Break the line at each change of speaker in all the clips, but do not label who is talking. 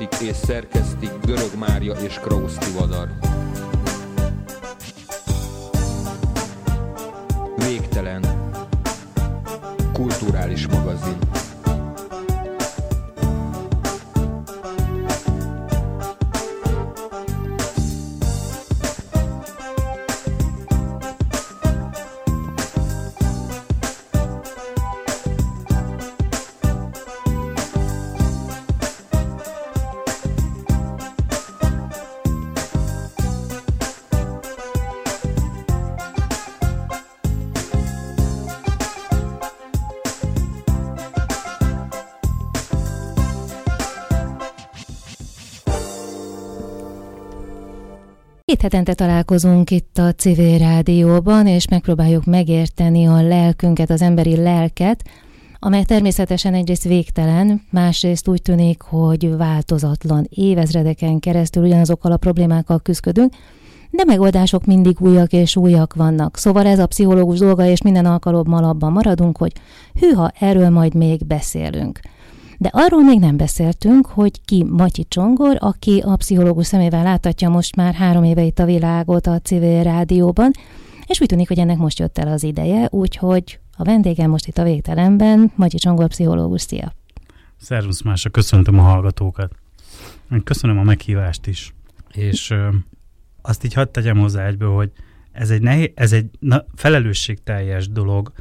vezetik és szerkesztik Görög Mária és Krausz Tivadar.
Két hetente találkozunk itt a civil rádióban, és megpróbáljuk megérteni a lelkünket, az emberi lelket, amely természetesen egyrészt végtelen, másrészt úgy tűnik, hogy változatlan, évezredeken keresztül ugyanazokkal a problémákkal küzdködünk, de megoldások mindig újak és újak vannak. Szóval ez a pszichológus dolga, és minden alkalommal abban maradunk, hogy hűha, erről majd még beszélünk. De arról még nem beszéltünk, hogy ki Matyi Csongor, aki a pszichológus szemével láthatja most már három éve itt a világot a civil rádióban, és úgy tűnik, hogy ennek most jött el az ideje, úgyhogy a vendégem most itt a végtelenben, Matyi Csongor pszichológus, szia!
Szervusz Mása, köszöntöm a hallgatókat. Köszönöm a meghívást is. És ö, azt így hadd tegyem hozzá egyből, hogy ez egy, nehéz, ez egy na, felelősségteljes dolog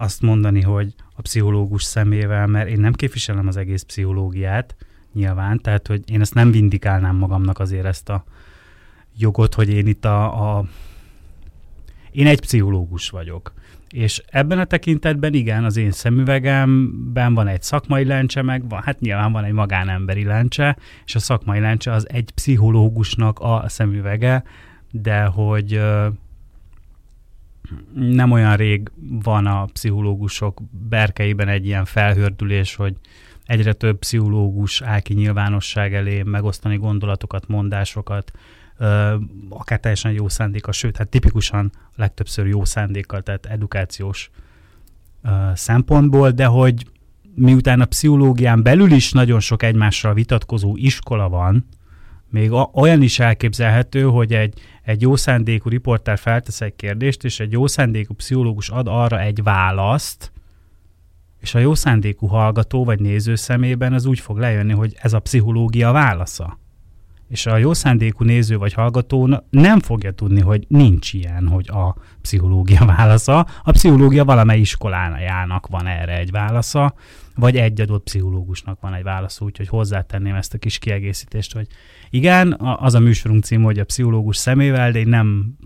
azt mondani, hogy a pszichológus szemével, mert én nem képviselem az egész pszichológiát, nyilván, tehát hogy én ezt nem vindikálnám magamnak azért ezt a jogot, hogy én itt a, a én egy pszichológus vagyok. És ebben a tekintetben igen, az én szemüvegemben van egy szakmai lencse, meg van, hát nyilván van egy magánemberi lencse, és a szakmai lencse az egy pszichológusnak a szemüvege, de hogy nem olyan rég van a pszichológusok berkeiben egy ilyen felhördülés, hogy egyre több pszichológus áll ki nyilvánosság elé megosztani gondolatokat, mondásokat, akár teljesen jó szándéka, sőt, hát tipikusan legtöbbször jó szándékkal, tehát edukációs szempontból, de hogy miután a pszichológián belül is nagyon sok egymással vitatkozó iskola van, még olyan is elképzelhető, hogy egy, egy jó szándékú riporter feltesz egy kérdést, és egy jó szándékú pszichológus ad arra egy választ, és a jó szándékú hallgató vagy néző szemében az úgy fog lejönni, hogy ez a pszichológia válasza. És a jó szándékú néző vagy hallgató nem fogja tudni, hogy nincs ilyen, hogy a pszichológia válasza. A pszichológia valamely iskolájának van erre egy válasza, vagy egy adott pszichológusnak van egy válasza, úgyhogy hozzátenném ezt a kis kiegészítést, hogy igen, az a műsorunk cím, hogy a pszichológus szemével, de én nem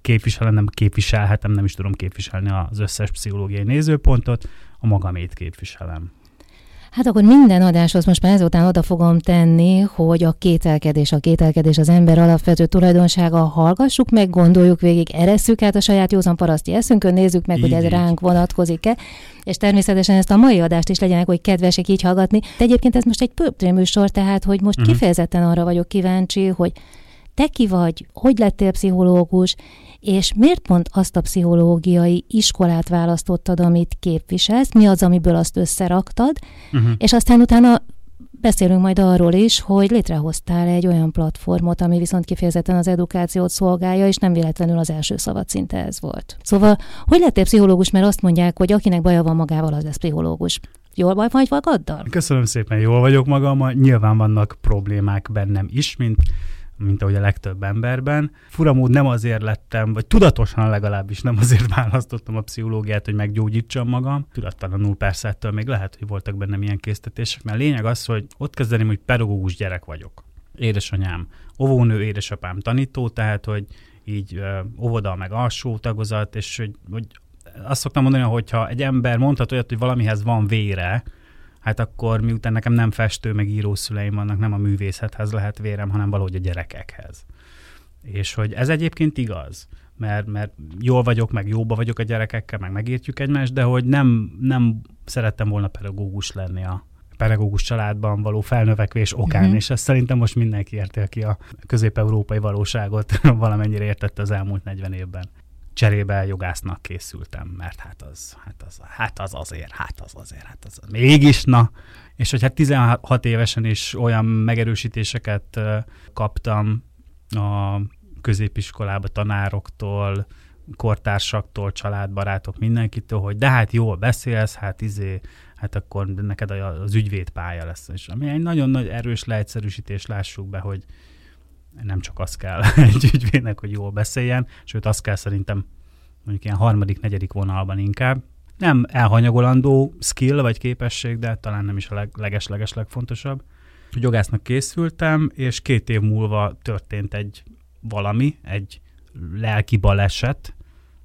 képviselem, nem képviselhetem, nem is tudom képviselni az összes pszichológiai nézőpontot, a magamét képviselem.
Hát akkor minden adáshoz most már ezután oda fogom tenni, hogy a kételkedés, a kételkedés az ember alapvető tulajdonsága, hallgassuk meg, gondoljuk végig, eresszük át a saját józan paraszti eszünkön, nézzük meg, így, hogy ez így. ránk vonatkozik-e, és természetesen ezt a mai adást is legyenek, hogy kedvesek így hallgatni. De egyébként ez most egy pöptréműsor, tehát hogy most uh-huh. kifejezetten arra vagyok kíváncsi, hogy te ki vagy, hogy lettél pszichológus, és miért pont azt a pszichológiai iskolát választottad, amit képviselsz, mi az, amiből azt összeraktad, uh-huh. és aztán utána beszélünk majd arról is, hogy létrehoztál egy olyan platformot, ami viszont kifejezetten az edukációt szolgálja, és nem véletlenül az első szavat szinte ez volt. Szóval, hogy lettél pszichológus, mert azt mondják, hogy akinek baja van magával, az lesz pszichológus. Jól vagy vagy magaddal?
Köszönöm szépen, jól vagyok magam. Nyilván vannak problémák bennem is, mint mint ahogy a legtöbb emberben. Furamód nem azért lettem, vagy tudatosan legalábbis nem azért választottam a pszichológiát, hogy meggyógyítsam magam. Tudattalanul persze ettől még lehet, hogy voltak bennem ilyen késztetések, mert lényeg az, hogy ott kezdeném, hogy pedagógus gyerek vagyok. Édesanyám óvónő, édesapám tanító, tehát hogy így óvoda meg alsó tagozat, és hogy, hogy azt szoktam mondani, hogy ha egy ember mondhat olyat, hogy valamihez van vére, hát akkor miután nekem nem festő, meg írószüleim vannak, nem a művészethez lehet vérem, hanem valahogy a gyerekekhez. És hogy ez egyébként igaz, mert, mert jól vagyok, meg jóba vagyok a gyerekekkel, meg megértjük egymást, de hogy nem, nem szerettem volna pedagógus lenni a pedagógus családban való felnövekvés okán, uh-huh. és ezt szerintem most mindenki érti, aki a közép-európai valóságot valamennyire értette az elmúlt 40 évben. Cserébe jogásznak készültem, mert hát az, hát az, hát az azért, hát az azért, hát az, az mégis, na. És hogy hát 16 évesen is olyan megerősítéseket kaptam a középiskolába tanároktól, kortársaktól, családbarátok, mindenkitől, hogy de hát jól beszélsz, hát izé, hát akkor neked az ügyvédpálya lesz. És ami egy nagyon nagy erős leegyszerűsítés, lássuk be, hogy nem csak az kell egy ügyvédnek, hogy jól beszéljen, sőt azt kell szerintem mondjuk ilyen harmadik, negyedik vonalban inkább. Nem elhanyagolandó skill vagy képesség, de talán nem is a leg, leges-leges legfontosabb. Jogásznak készültem, és két év múlva történt egy valami, egy lelki baleset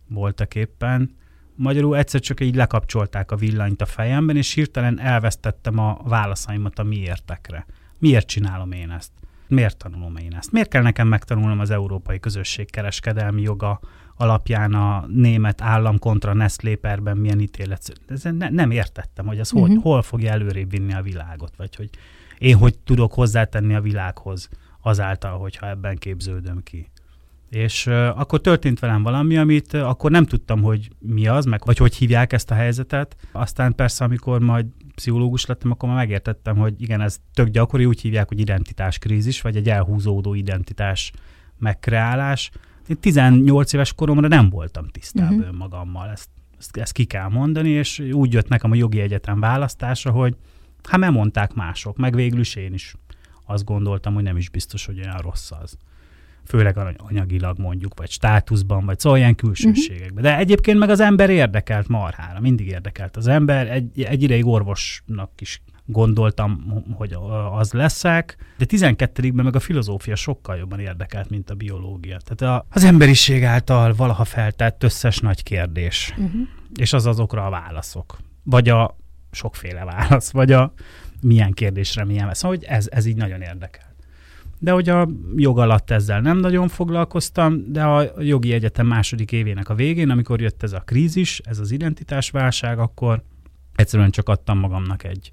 voltak éppen, Magyarul egyszer csak így lekapcsolták a villanyt a fejemben, és hirtelen elvesztettem a válaszaimat a miértekre. Miért csinálom én ezt? Miért tanulom én ezt? Miért kell nekem megtanulnom az európai közösség kereskedelmi joga alapján a német állam kontra Nestléperben milyen ítélet? Ez ne, nem értettem, hogy ez uh-huh. hogy, mhm. hol fogja előrébb vinni a világot, vagy hogy én hogy tudok hozzátenni a világhoz azáltal, hogyha ebben képződöm ki. És uh, akkor történt velem valami, amit uh, akkor nem tudtam, hogy mi az, meg vagy hogy hívják ezt a helyzetet. Aztán persze, amikor majd pszichológus lettem, akkor már megértettem, hogy igen, ez tök gyakori, úgy hívják, hogy identitáskrízis, vagy egy elhúzódó identitás megkreálás. Én 18 éves koromra nem voltam tisztában uh-huh. magammal, ezt, ezt, ezt ki kell mondani, és úgy jött nekem a jogi egyetem választása, hogy hát nem mondták mások, meg végül is én is azt gondoltam, hogy nem is biztos, hogy olyan rossz az főleg anyagilag mondjuk, vagy státuszban, vagy szóval ilyen külsőségekben. De egyébként meg az ember érdekelt marhára, mindig érdekelt az ember. Egy, egy ideig orvosnak is gondoltam, hogy az leszek, de 12-ben meg a filozófia sokkal jobban érdekelt, mint a biológia. Tehát a, az emberiség által valaha feltett összes nagy kérdés, uh-huh. és az azokra a válaszok. Vagy a sokféle válasz, vagy a milyen kérdésre milyen. Szóval hogy ez, ez így nagyon érdekel de hogy a jog alatt ezzel nem nagyon foglalkoztam, de a jogi egyetem második évének a végén, amikor jött ez a krízis, ez az identitásválság, akkor egyszerűen csak adtam magamnak egy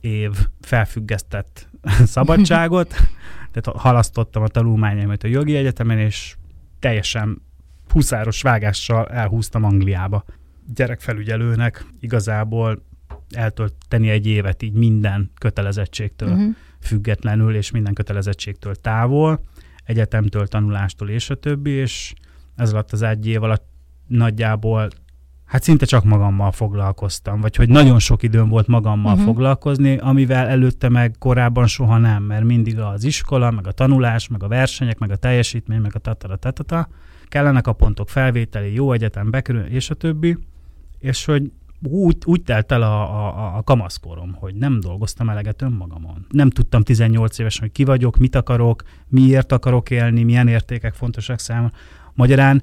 év felfüggesztett szabadságot, tehát halasztottam a tanulmányaimat a jogi egyetemen, és teljesen huszáros vágással elhúztam Angliába. Gyerekfelügyelőnek igazából eltölteni egy évet így minden kötelezettségtől. Uh-huh függetlenül és minden kötelezettségtől távol, egyetemtől, tanulástól és a többi, és ez alatt az egy év alatt nagyjából hát szinte csak magammal foglalkoztam, vagy hogy nagyon sok időm volt magammal uh-huh. foglalkozni, amivel előtte meg korábban soha nem, mert mindig az iskola, meg a tanulás, meg a versenyek, meg a teljesítmény, meg a tatara tatata, kellenek a pontok felvételi, jó egyetem bekerül, és a többi, és hogy úgy, úgy telt el a, a, a kamaszkorom, hogy nem dolgoztam eleget önmagamon. Nem tudtam 18 évesen, hogy ki vagyok, mit akarok, miért akarok élni, milyen értékek fontosak számomra. Magyarán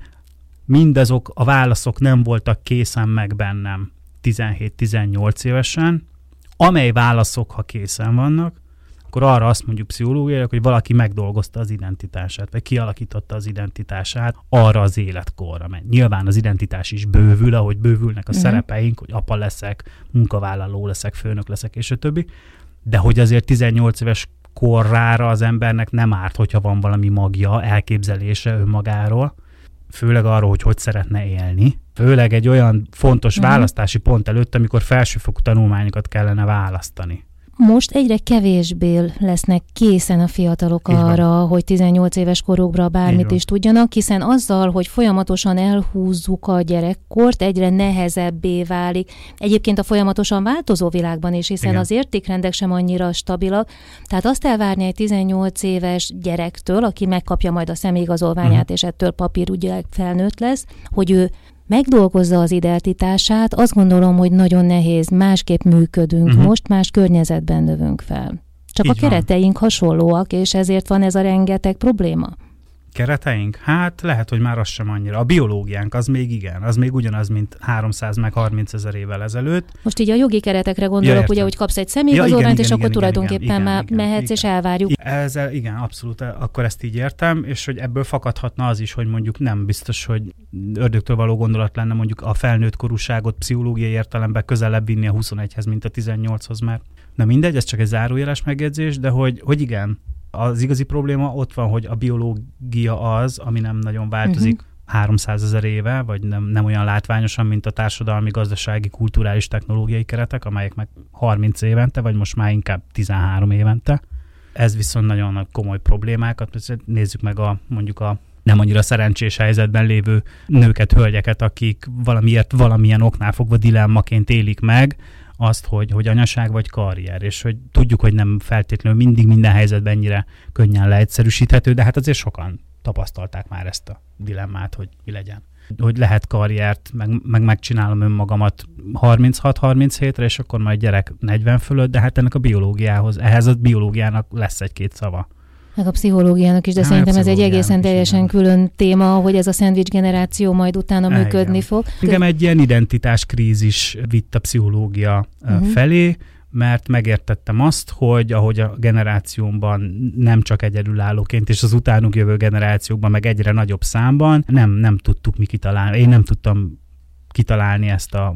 mindazok a válaszok nem voltak készen meg bennem 17-18 évesen, amely válaszok, ha készen vannak, akkor arra azt mondjuk pszichológiailag, hogy valaki megdolgozta az identitását, vagy kialakította az identitását arra az életkorra. Mert nyilván az identitás is bővül, ahogy bővülnek a uh-huh. szerepeink, hogy apa leszek, munkavállaló leszek, főnök leszek, és a többi. De hogy azért 18 éves korrára az embernek nem árt, hogyha van valami magja, elképzelése önmagáról, főleg arról, hogy hogy szeretne élni, főleg egy olyan fontos uh-huh. választási pont előtt, amikor felsőfokú tanulmányokat kellene választani
most egyre kevésbé lesznek készen a fiatalok Így arra, van. hogy 18 éves korukra bármit is tudjanak, hiszen azzal, hogy folyamatosan elhúzzuk a gyerekkort, egyre nehezebbé válik. Egyébként a folyamatosan változó világban is, hiszen Igen. az értékrendek sem annyira stabilak. Tehát azt elvárni egy 18 éves gyerektől, aki megkapja majd a személyigazolványát, uh-huh. és ettől papír ugye felnőtt lesz, hogy ő megdolgozza az identitását, azt gondolom, hogy nagyon nehéz, másképp működünk, uh-huh. most más környezetben növünk fel. Csak Így a kereteink van. hasonlóak, és ezért van ez a rengeteg probléma
kereteink? Hát lehet, hogy már az sem annyira. A biológiánk az még igen, az még ugyanaz, mint 300 meg 30 ezer évvel ezelőtt.
Most így a jogi keretekre gondolok, ja, ugye, hogy kapsz egy személyigazolványt, ja, és igen, akkor igen, tulajdonképpen igen, már igen, mehetsz igen, és elvárjuk.
Ezzel, igen, abszolút, akkor ezt így értem, és hogy ebből fakadhatna az is, hogy mondjuk nem biztos, hogy ördögtől való gondolat lenne mondjuk a felnőtt korúságot pszichológiai értelemben közelebb vinni a 21-hez, mint a 18-hoz, mert Na mindegy, ez csak egy zárójeles megjegyzés, de hogy, hogy igen, az igazi probléma ott van, hogy a biológia az, ami nem nagyon változik uh-huh. 300 ezer éve, vagy nem, nem olyan látványosan, mint a társadalmi, gazdasági, kulturális, technológiai keretek, amelyek meg 30 évente, vagy most már inkább 13 évente. Ez viszont nagyon nagy komoly problémákat. Nézzük meg a mondjuk a nem annyira szerencsés helyzetben lévő nőket, hölgyeket, akik valamiért valamilyen oknál fogva dilemmaként élik meg, azt, hogy, hogy anyaság vagy karrier, és hogy tudjuk, hogy nem feltétlenül mindig minden helyzetben ennyire könnyen leegyszerűsíthető, de hát azért sokan tapasztalták már ezt a dilemmát, hogy mi legyen. Hogy lehet karriert, meg, meg megcsinálom önmagamat 36-37-re, és akkor majd gyerek 40 fölött, de hát ennek a biológiához, ehhez a biológiának lesz egy-két szava
meg a pszichológiának is, de Há, szerintem ez egy egészen teljesen igen. külön téma, hogy ez a szendvics generáció majd utána működni igen. fog.
Engem egy ilyen identitáskrízis vitt a pszichológia uh-huh. felé, mert megértettem azt, hogy ahogy a generációmban nem csak egyedülállóként, és az utánuk jövő generációkban meg egyre nagyobb számban nem, nem tudtuk mi kitalálni. Én nem tudtam kitalálni ezt a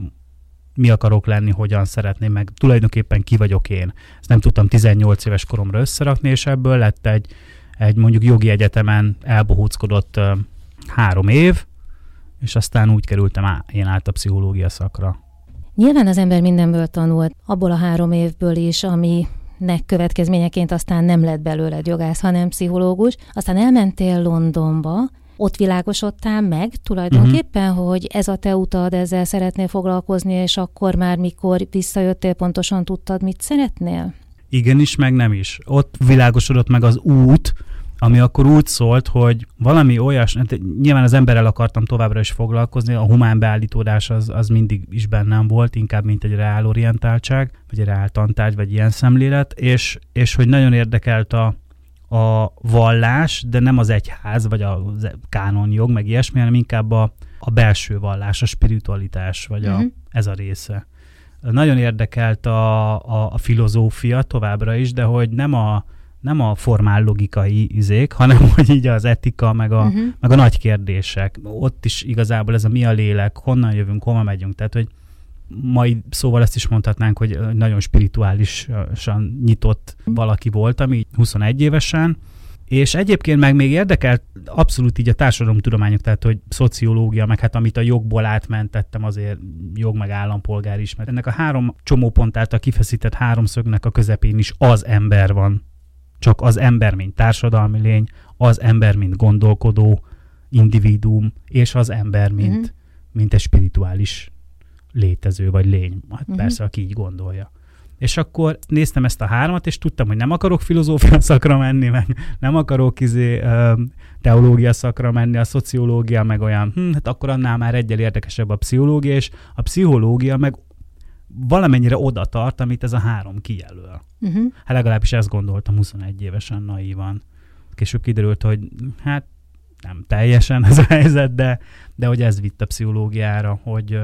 mi akarok lenni, hogyan szeretném, meg tulajdonképpen ki vagyok én. Ezt nem tudtam 18 éves koromra összerakni, és ebből lett egy, egy mondjuk jogi egyetemen elbohóckodott uh, három év, és aztán úgy kerültem á, én át a pszichológia szakra.
Nyilván az ember mindenből tanult, abból a három évből is, ami nek következményeként aztán nem lett belőled jogász, hanem pszichológus. Aztán elmentél Londonba, ott világosodtál meg tulajdonképpen, uh-huh. hogy ez a te utad, ezzel szeretnél foglalkozni, és akkor már mikor visszajöttél, pontosan tudtad, mit szeretnél?
Igenis, meg nem is. Ott világosodott meg az út, ami akkor úgy szólt, hogy valami olyas, hát nyilván az emberrel akartam továbbra is foglalkozni, a humán beállítódás az, az mindig is bennem volt, inkább mint egy reálorientáltság, vagy egy reál tantárgy, vagy ilyen szemlélet, és, és hogy nagyon érdekelt a, a vallás, de nem az egyház, vagy a kánonjog, meg ilyesmi, hanem inkább a, a belső vallás, a spiritualitás, vagy uh-huh. a, mhm. ez a része. Nagyon érdekelt a, a, a filozófia továbbra is, de hogy nem a, nem a formál logikai izék, hanem hogy így az etika, meg a, uh-huh. meg a nagy kérdések. Ott is igazából ez a mi a lélek, honnan jövünk, hova megyünk. Tehát, hogy mai szóval ezt is mondhatnánk, hogy nagyon spirituálisan nyitott valaki volt, ami 21 évesen, és egyébként meg még érdekelt abszolút így a társadalomtudományok, tehát hogy szociológia, meg hát amit a jogból átmentettem azért jog meg állampolgár is, mert ennek a három csomópont által kifeszített háromszögnek a közepén is az ember van. Csak az ember, mint társadalmi lény, az ember, mint gondolkodó individuum, és az ember, mint, mm-hmm. mint egy spirituális létező vagy lény. Hát uh-huh. persze, aki így gondolja. És akkor néztem ezt a hármat, és tudtam, hogy nem akarok filozófia szakra menni, meg nem akarok izé, teológia szakra menni, a szociológia meg olyan, hm, hát akkor annál már egyel érdekesebb a pszichológia, és a pszichológia meg valamennyire oda tart, amit ez a három kijelöl. Uh-huh. Hát legalábbis ezt gondoltam 21 évesen naívan. Később kiderült, hogy hát nem teljesen ez a helyzet, de, de hogy ez vitt a pszichológiára, hogy,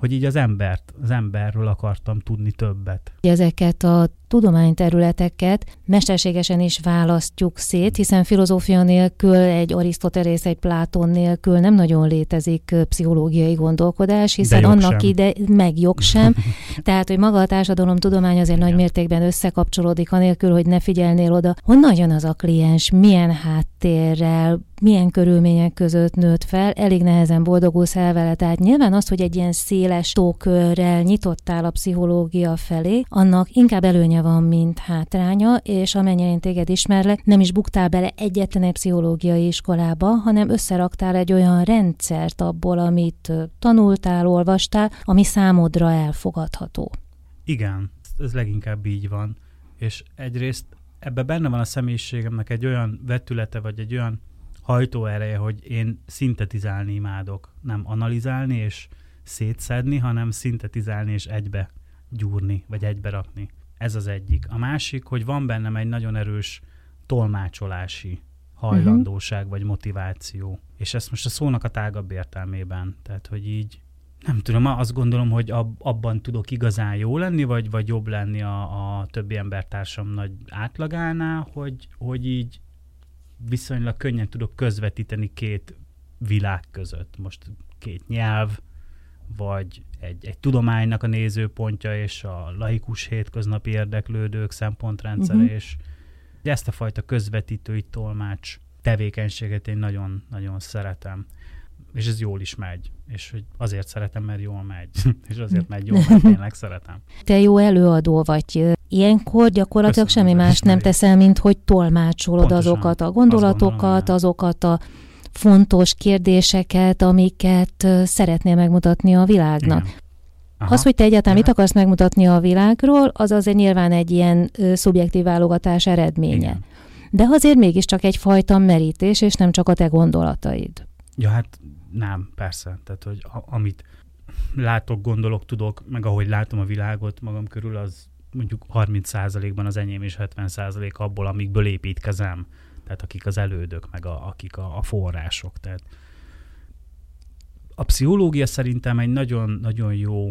hogy így az embert, az emberről akartam tudni többet.
Ezeket a tudományterületeket mesterségesen is választjuk szét, hiszen filozófia nélkül, egy Arisztotelész, egy Pláton nélkül nem nagyon létezik pszichológiai gondolkodás, hiszen annak sem. ide, meg jog sem. Tehát, hogy maga a társadalom tudomány azért nagy mértékben összekapcsolódik, anélkül, hogy ne figyelnél oda, honnan jön az a kliens, milyen háttérrel, milyen körülmények között nőtt fel, elég nehezen boldogulsz el vele. Tehát nyilván az, hogy egy ilyen széles tókörrel nyitottál a pszichológia felé, annak inkább előnye van, mint hátránya, és amennyire én téged ismerlek, nem is buktál bele egyetlen egy pszichológiai iskolába, hanem összeraktál egy olyan rendszert abból, amit tanultál, olvastál, ami számodra elfogadható.
Igen, ez leginkább így van. És egyrészt ebbe benne van a személyiségemnek egy olyan vetülete, vagy egy olyan hajtóereje, hogy én szintetizálni imádok, nem analizálni és szétszedni, hanem szintetizálni és egybe gyúrni, vagy egybe rakni. Ez az egyik. A másik, hogy van bennem egy nagyon erős tolmácsolási hajlandóság uh-huh. vagy motiváció. És ezt most a szónak a tágabb értelmében. Tehát, hogy így nem tudom, azt gondolom, hogy ab, abban tudok igazán jó lenni, vagy, vagy jobb lenni a, a többi embertársam nagy átlagánál, hogy, hogy így viszonylag könnyen tudok közvetíteni két világ között. Most két nyelv, vagy egy, egy tudománynak a nézőpontja és a laikus hétköznapi érdeklődők szempontrendszere, uh-huh. és ezt a fajta közvetítői tolmács tevékenységet én nagyon-nagyon szeretem. És ez jól is megy. És hogy azért szeretem, mert jól megy. és azért megy jól, mert tényleg szeretem.
Te jó előadó vagy. Ilyenkor gyakorlatilag Köszönöm, semmi más nem teszel, mint hogy tolmácsolod Pontosan, azokat a gondolatokat, gondolom, azokat a fontos kérdéseket, amiket szeretnél megmutatni a világnak. Igen. Aha. Az, hogy te egyáltalán mit akarsz megmutatni a világról, az azért nyilván egy ilyen ö, szubjektív válogatás eredménye. Igen. De azért mégiscsak egyfajta merítés, és nem csak a te gondolataid.
Ja, hát nem, persze. Tehát, hogy a, amit látok, gondolok, tudok, meg ahogy látom a világot magam körül, az mondjuk 30%-ban az enyém, és 70% abból, amikből építkezem tehát akik az elődök, meg a, akik a, a források. Tehát a pszichológia szerintem egy nagyon-nagyon jó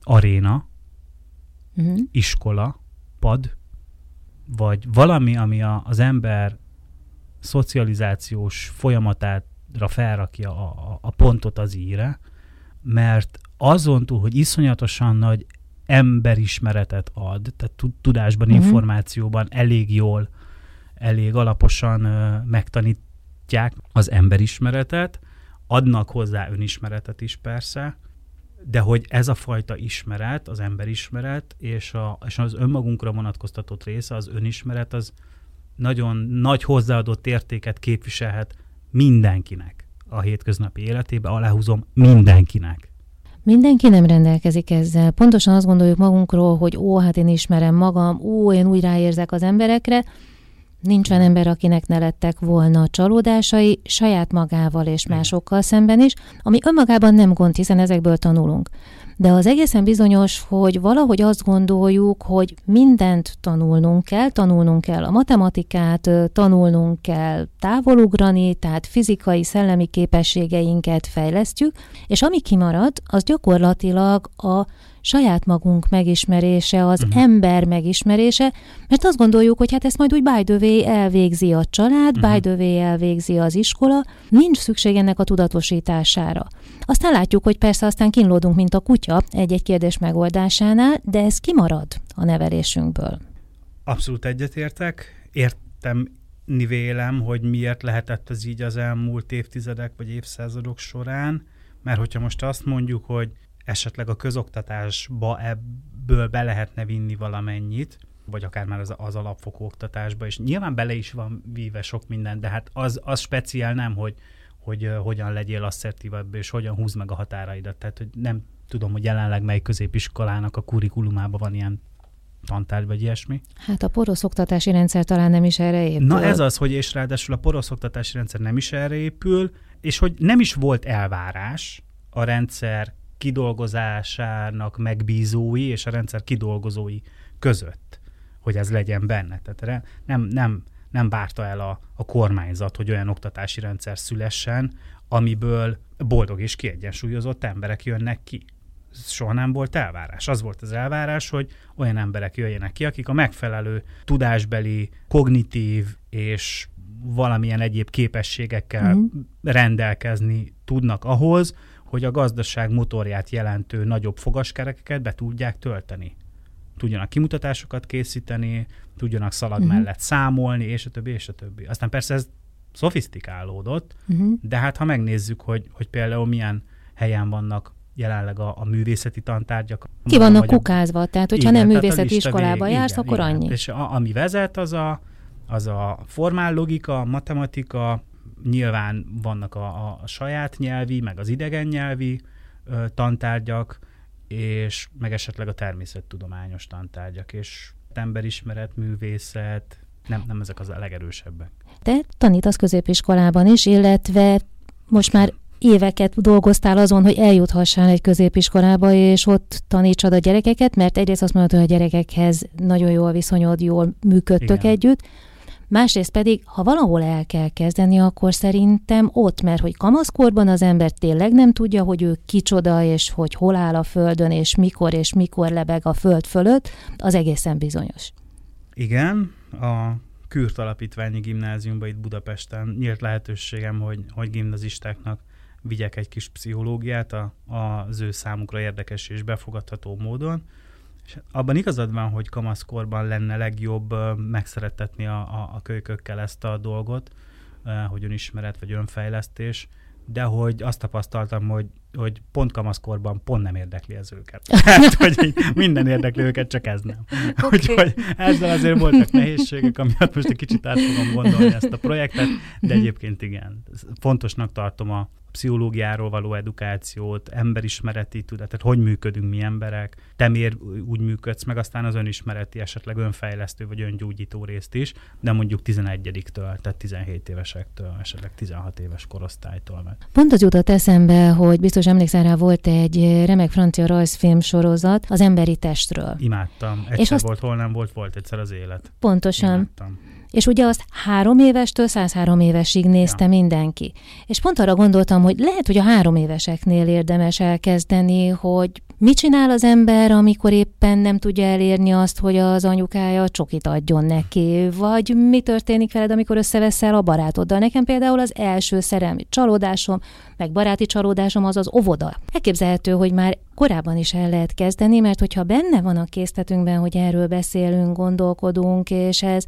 aréna, uh-huh. iskola, pad, vagy valami, ami a, az ember szocializációs folyamatára felrakja a, a, a pontot az íre, mert azon túl, hogy iszonyatosan nagy emberismeretet ad, tehát tudásban, uh-huh. információban elég jól elég alaposan megtanítják az emberismeretet, adnak hozzá önismeretet is persze, de hogy ez a fajta ismeret, az emberismeret, és, a, és az önmagunkra vonatkoztatott része, az önismeret, az nagyon nagy hozzáadott értéket képviselhet mindenkinek a hétköznapi életébe, aláhúzom mindenkinek.
Mindenki nem rendelkezik ezzel. Pontosan azt gondoljuk magunkról, hogy ó, hát én ismerem magam, ó, én úgy ráérzek az emberekre, Nincs olyan ember, akinek ne lettek volna csalódásai saját magával és másokkal szemben is, ami önmagában nem gond, hiszen ezekből tanulunk. De az egészen bizonyos, hogy valahogy azt gondoljuk, hogy mindent tanulnunk kell, tanulnunk kell a matematikát, tanulnunk kell távolugrani, tehát fizikai, szellemi képességeinket fejlesztjük, és ami kimarad, az gyakorlatilag a saját magunk megismerése, az uh-huh. ember megismerése, mert azt gondoljuk, hogy hát ezt majd úgy by the way elvégzi a család, uh-huh. by the way elvégzi az iskola, nincs szükség ennek a tudatosítására. Aztán látjuk, hogy persze aztán kínlódunk, mint a kutya egy-egy kérdés megoldásánál, de ez kimarad a nevelésünkből.
Abszolút egyetértek. Értem vélem, hogy miért lehetett ez így az elmúlt évtizedek vagy évszázadok során, mert hogyha most azt mondjuk, hogy esetleg a közoktatásba ebből be lehetne vinni valamennyit, vagy akár már az, az alapfokú oktatásba, és nyilván bele is van víve sok minden, de hát az, az speciál nem, hogy, hogy uh, hogyan legyél asszertívabb, és hogyan húz meg a határaidat. Tehát, hogy nem tudom, hogy jelenleg mely középiskolának a kurikulumában van ilyen tantárgy, vagy ilyesmi.
Hát a porosz oktatási rendszer talán nem is erre épül.
Na ez az, hogy és ráadásul a porosz oktatási rendszer nem is erre épül, és hogy nem is volt elvárás a rendszer kidolgozásának megbízói és a rendszer kidolgozói között, hogy ez legyen benne. Tehát nem, nem, nem várta el a, a kormányzat, hogy olyan oktatási rendszer szülessen, amiből boldog és kiegyensúlyozott emberek jönnek ki. Ez soha nem volt elvárás. Az volt az elvárás, hogy olyan emberek jöjjenek ki, akik a megfelelő tudásbeli, kognitív és valamilyen egyéb képességekkel mm. rendelkezni tudnak ahhoz, hogy a gazdaság motorját jelentő nagyobb fogaskerekeket be tudják tölteni. Tudjanak kimutatásokat készíteni, tudjanak szalag uh-huh. mellett számolni, és a többi, és a többi. Aztán persze ez szofisztikálódott, uh-huh. de hát ha megnézzük, hogy, hogy például milyen helyen vannak jelenleg a, a művészeti tantárgyak.
Ki vannak kukázva, tehát hogyha igen, nem művészeti iskolába vég, jársz, igen, akkor igen. annyi.
És a, ami vezet, az a, az a formál logika, matematika, nyilván vannak a, a saját nyelvi, meg az idegen nyelvi ö, tantárgyak, és meg esetleg a természettudományos tantárgyak, és emberismeret, művészet, nem, nem ezek az a legerősebbek.
Te tanítasz középiskolában is, illetve most már éveket dolgoztál azon, hogy eljuthassál egy középiskolába, és ott tanítsad a gyerekeket, mert egyrészt azt mondod, hogy a gyerekekhez nagyon jól viszonyod, jól működtök Igen. együtt, Másrészt pedig, ha valahol el kell kezdeni, akkor szerintem ott, mert hogy kamaszkorban az ember tényleg nem tudja, hogy ő kicsoda, és hogy hol áll a földön, és mikor és mikor lebeg a föld fölött, az egészen bizonyos.
Igen, a Kürt Alapítványi Gimnáziumban itt Budapesten nyílt lehetőségem, hogy, hogy gimnazistáknak vigyek egy kis pszichológiát a, az ő számukra érdekes és befogadható módon. És abban igazad van, hogy kamaszkorban lenne legjobb megszerettetni a, a, a kölykökkel ezt a dolgot, hogy önismeret vagy önfejlesztés, de hogy azt tapasztaltam, hogy, hogy pont kamaszkorban pont nem érdekli ez őket. Hát, hogy minden érdekli őket, csak ez nem. Okay. Úgyhogy ezzel azért voltak nehézségek, amiatt most egy kicsit át fogom gondolni ezt a projektet, de egyébként igen. Fontosnak tartom a, pszichológiáról való edukációt, emberismereti tudat, tehát hogy működünk mi emberek, te miért úgy működsz, meg aztán az önismereti, esetleg önfejlesztő vagy öngyógyító részt is, de mondjuk 11-től, tehát 17 évesektől, esetleg 16 éves korosztálytól. Meg.
Pont az jutott eszembe, hogy biztos emlékszel rá, volt egy remek francia rajzfilm sorozat az emberi testről.
Imádtam. Egyszer és azt... volt, hol nem volt, volt egyszer az élet.
Pontosan. Imádtam és ugye azt három évestől 103 évesig nézte ja. mindenki. És pont arra gondoltam, hogy lehet, hogy a három éveseknél érdemes elkezdeni, hogy mit csinál az ember, amikor éppen nem tudja elérni azt, hogy az anyukája csokit adjon neki, vagy mi történik veled, amikor összeveszel a barátoddal. Nekem például az első szerelmi csalódásom, meg baráti csalódásom az az óvoda. Elképzelhető, hogy már korábban is el lehet kezdeni, mert hogyha benne van a készletünkben, hogy erről beszélünk, gondolkodunk, és ez,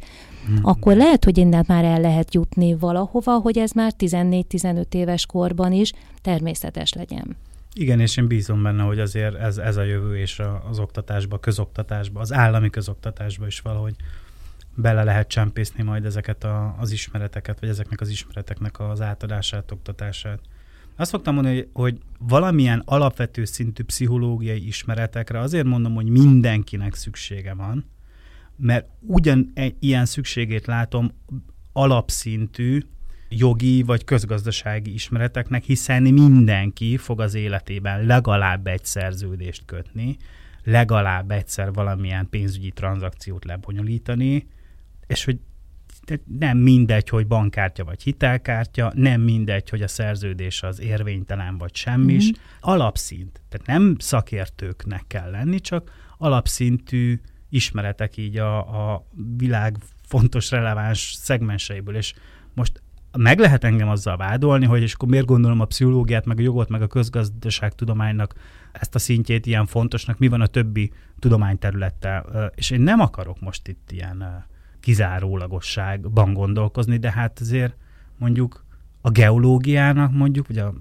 akkor lehet, hogy innen már el lehet jutni valahova, hogy ez már 14-15 éves korban is természetes legyen.
Igen, és én bízom benne, hogy azért ez, ez a jövő, és az oktatásba, közoktatásba, az állami közoktatásba is valahogy bele lehet csempészni majd ezeket a, az ismereteket, vagy ezeknek az ismereteknek az átadását, oktatását. Azt szoktam mondani, hogy valamilyen alapvető szintű pszichológiai ismeretekre azért mondom, hogy mindenkinek szüksége van, mert ugyan e, ilyen szükségét látom alapszintű jogi vagy közgazdasági ismereteknek, hiszen mindenki fog az életében legalább egy szerződést kötni, legalább egyszer valamilyen pénzügyi tranzakciót lebonyolítani, és hogy nem mindegy, hogy bankkártya vagy hitelkártya, nem mindegy, hogy a szerződés az érvénytelen vagy semmis. Mm-hmm. Alapszint. Tehát nem szakértőknek kell lenni, csak alapszintű ismeretek így a, a világ fontos, releváns szegmenseiből. És most meg lehet engem azzal vádolni, hogy és akkor miért gondolom a pszichológiát, meg a jogot, meg a közgazdaságtudománynak ezt a szintjét ilyen fontosnak, mi van a többi tudományterülettel. És én nem akarok most itt ilyen kizárólagosságban gondolkozni, de hát azért mondjuk a geológiának mondjuk, vagy a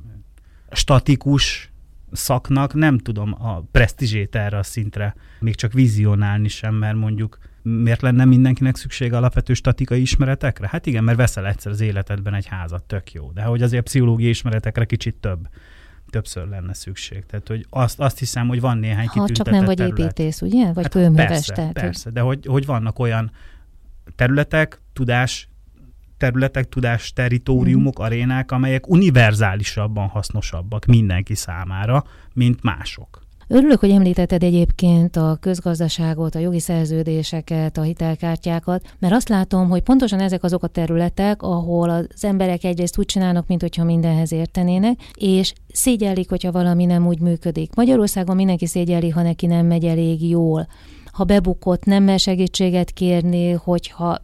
statikus szaknak nem tudom a presztizsét erre a szintre még csak vizionálni sem, mert mondjuk miért lenne mindenkinek szükség alapvető statikai ismeretekre? Hát igen, mert veszel egyszer az életedben egy házat, tök jó. De hogy azért pszichológiai ismeretekre kicsit több többször lenne szükség. Tehát, hogy azt, azt hiszem, hogy van néhány
Ha csak nem vagy terület. építész, ugye? Vagy hát kőműves.
Persze, tehát, persze, de hogy, hogy vannak olyan területek, tudás területek, tudás teritoriumok, mm. arénák, amelyek univerzálisabban hasznosabbak mindenki számára, mint mások.
Örülök, hogy említetted egyébként a közgazdaságot, a jogi szerződéseket, a hitelkártyákat, mert azt látom, hogy pontosan ezek azok a területek, ahol az emberek egyrészt úgy csinálnak, mint hogyha mindenhez értenének, és szégyellik, hogyha valami nem úgy működik. Magyarországon mindenki szégyelli, ha neki nem megy elég jól ha bebukott, nem mer segítséget kérni, hogyha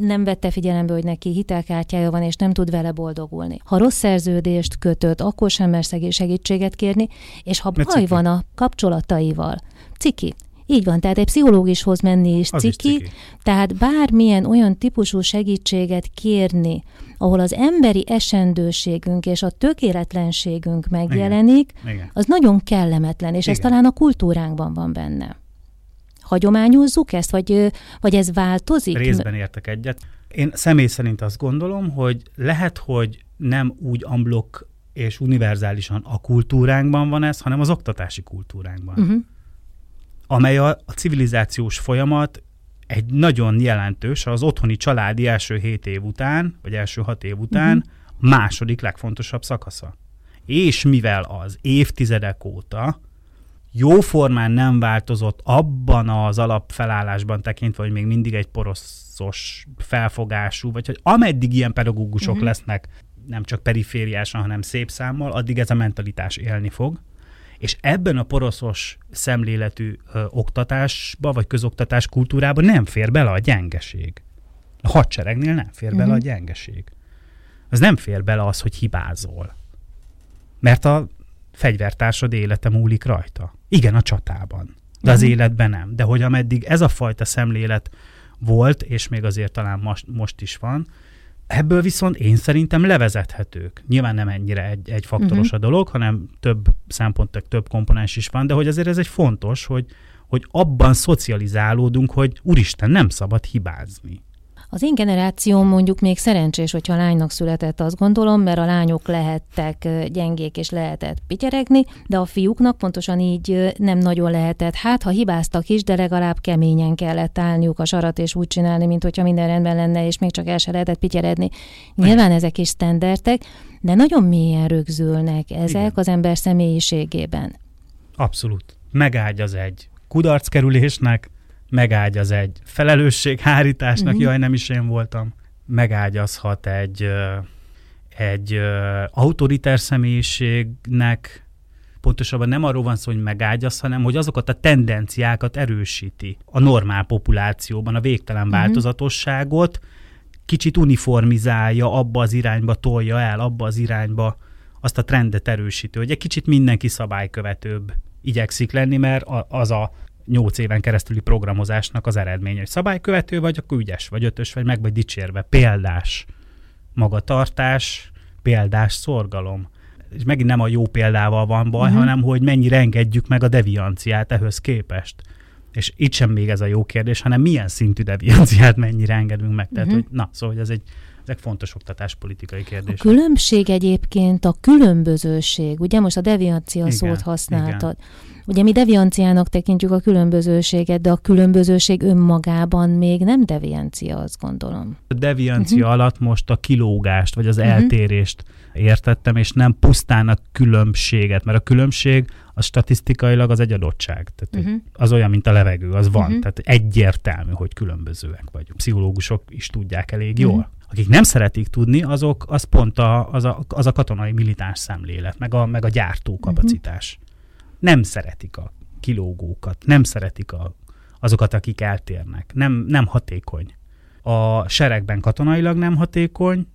nem vette figyelembe, hogy neki hitelkártyája van, és nem tud vele boldogulni. Ha rossz szerződést kötött, akkor sem mer segítséget kérni, és ha baj ciki. van a kapcsolataival, ciki, így van, tehát egy pszichológushoz menni is ciki, is ciki, tehát bármilyen olyan típusú segítséget kérni, ahol az emberi esendőségünk és a tökéletlenségünk megjelenik, Igen. Igen. az nagyon kellemetlen, és Igen. ez talán a kultúránkban van benne hagyományozzuk ezt, vagy, vagy ez változik?
Részben értek egyet. Én személy szerint azt gondolom, hogy lehet, hogy nem úgy amblok és univerzálisan a kultúránkban van ez, hanem az oktatási kultúránkban. Uh-huh. Amely a, a civilizációs folyamat egy nagyon jelentős, az otthoni családi első hét év után, vagy első hat év után uh-huh. második legfontosabb szakasza. És mivel az évtizedek óta jóformán nem változott abban az alapfelállásban tekintve, hogy még mindig egy poroszos felfogású, vagy hogy ameddig ilyen pedagógusok uh-huh. lesznek, nem csak perifériásan, hanem szép számmal, addig ez a mentalitás élni fog. És ebben a poroszos szemléletű ö, oktatásba, vagy közoktatás kultúrába nem fér bele a gyengeség. A hadseregnél nem fér uh-huh. bele a mhm. gyengeség. Az nem fér bele az, hogy hibázol Mert a fegyvertársad élete múlik rajta. Igen, a csatában. De az uh-huh. életben nem. De hogy ameddig ez a fajta szemlélet volt, és még azért talán most, most is van, ebből viszont én szerintem levezethetők. Nyilván nem ennyire egy, egy faktoros uh-huh. a dolog, hanem több szempont, több komponens is van, de hogy azért ez egy fontos, hogy, hogy abban szocializálódunk, hogy úristen, nem szabad hibázni.
Az én generációm mondjuk még szerencsés, hogyha lánynak született, azt gondolom, mert a lányok lehettek gyengék és lehetett pityeregni, de a fiúknak pontosan így nem nagyon lehetett. Hát, ha hibáztak is, de legalább keményen kellett állniuk a sarat és úgy csinálni, mint hogyha minden rendben lenne, és még csak el se lehetett pityeredni. Nyilván ezek is standardek, de nagyon mélyen rögzülnek ezek Igen. az ember személyiségében.
Abszolút. Megágyaz egy kudarckerülésnek, megágyaz egy felelősséghárításnak, mm-hmm. jaj, nem is én voltam, megágyazhat egy, egy autoritár személyiségnek, pontosabban nem arról van szó, hogy megágyaz, hanem hogy azokat a tendenciákat erősíti a normál populációban, a végtelen mm-hmm. változatosságot, kicsit uniformizálja, abba az irányba tolja el, abba az irányba azt a trendet erősítő, hogy egy kicsit mindenki szabálykövetőbb igyekszik lenni, mert az a 8 éven keresztüli programozásnak az eredménye, hogy szabálykövető vagy, akkor ügyes vagy, ötös vagy, meg vagy dicsérve. Példás magatartás, példás szorgalom. És megint nem a jó példával van baj, uh-huh. hanem hogy mennyire engedjük meg a devianciát ehhez képest. És itt sem még ez a jó kérdés, hanem milyen szintű devianciát mennyire engedünk meg. Tehát, uh-huh. hogy na, szóval hogy ez egy, ezek fontos oktatáspolitikai kérdések.
A különbség egyébként a különbözőség. Ugye most a deviancia igen, szót használtad. Igen. Ugye mi devianciának tekintjük a különbözőséget, de a különbözőség önmagában még nem deviancia, azt gondolom.
A deviancia uh-huh. alatt most a kilógást, vagy az uh-huh. eltérést értettem, és nem pusztán a különbséget, mert a különbség az statisztikailag az egy adottság. Tehát uh-huh. Az olyan, mint a levegő, az van. Uh-huh. Tehát egyértelmű, hogy különbözőek vagyunk. Pszichológusok is tudják elég uh-huh. jól. Akik nem szeretik tudni, azok az pont a, az, a, az a katonai militáns szemlélet, meg a, meg a gyártókapacitás. Uh-huh nem szeretik a kilógókat, nem szeretik a, azokat, akik eltérnek. Nem, nem hatékony. A seregben katonailag nem hatékony,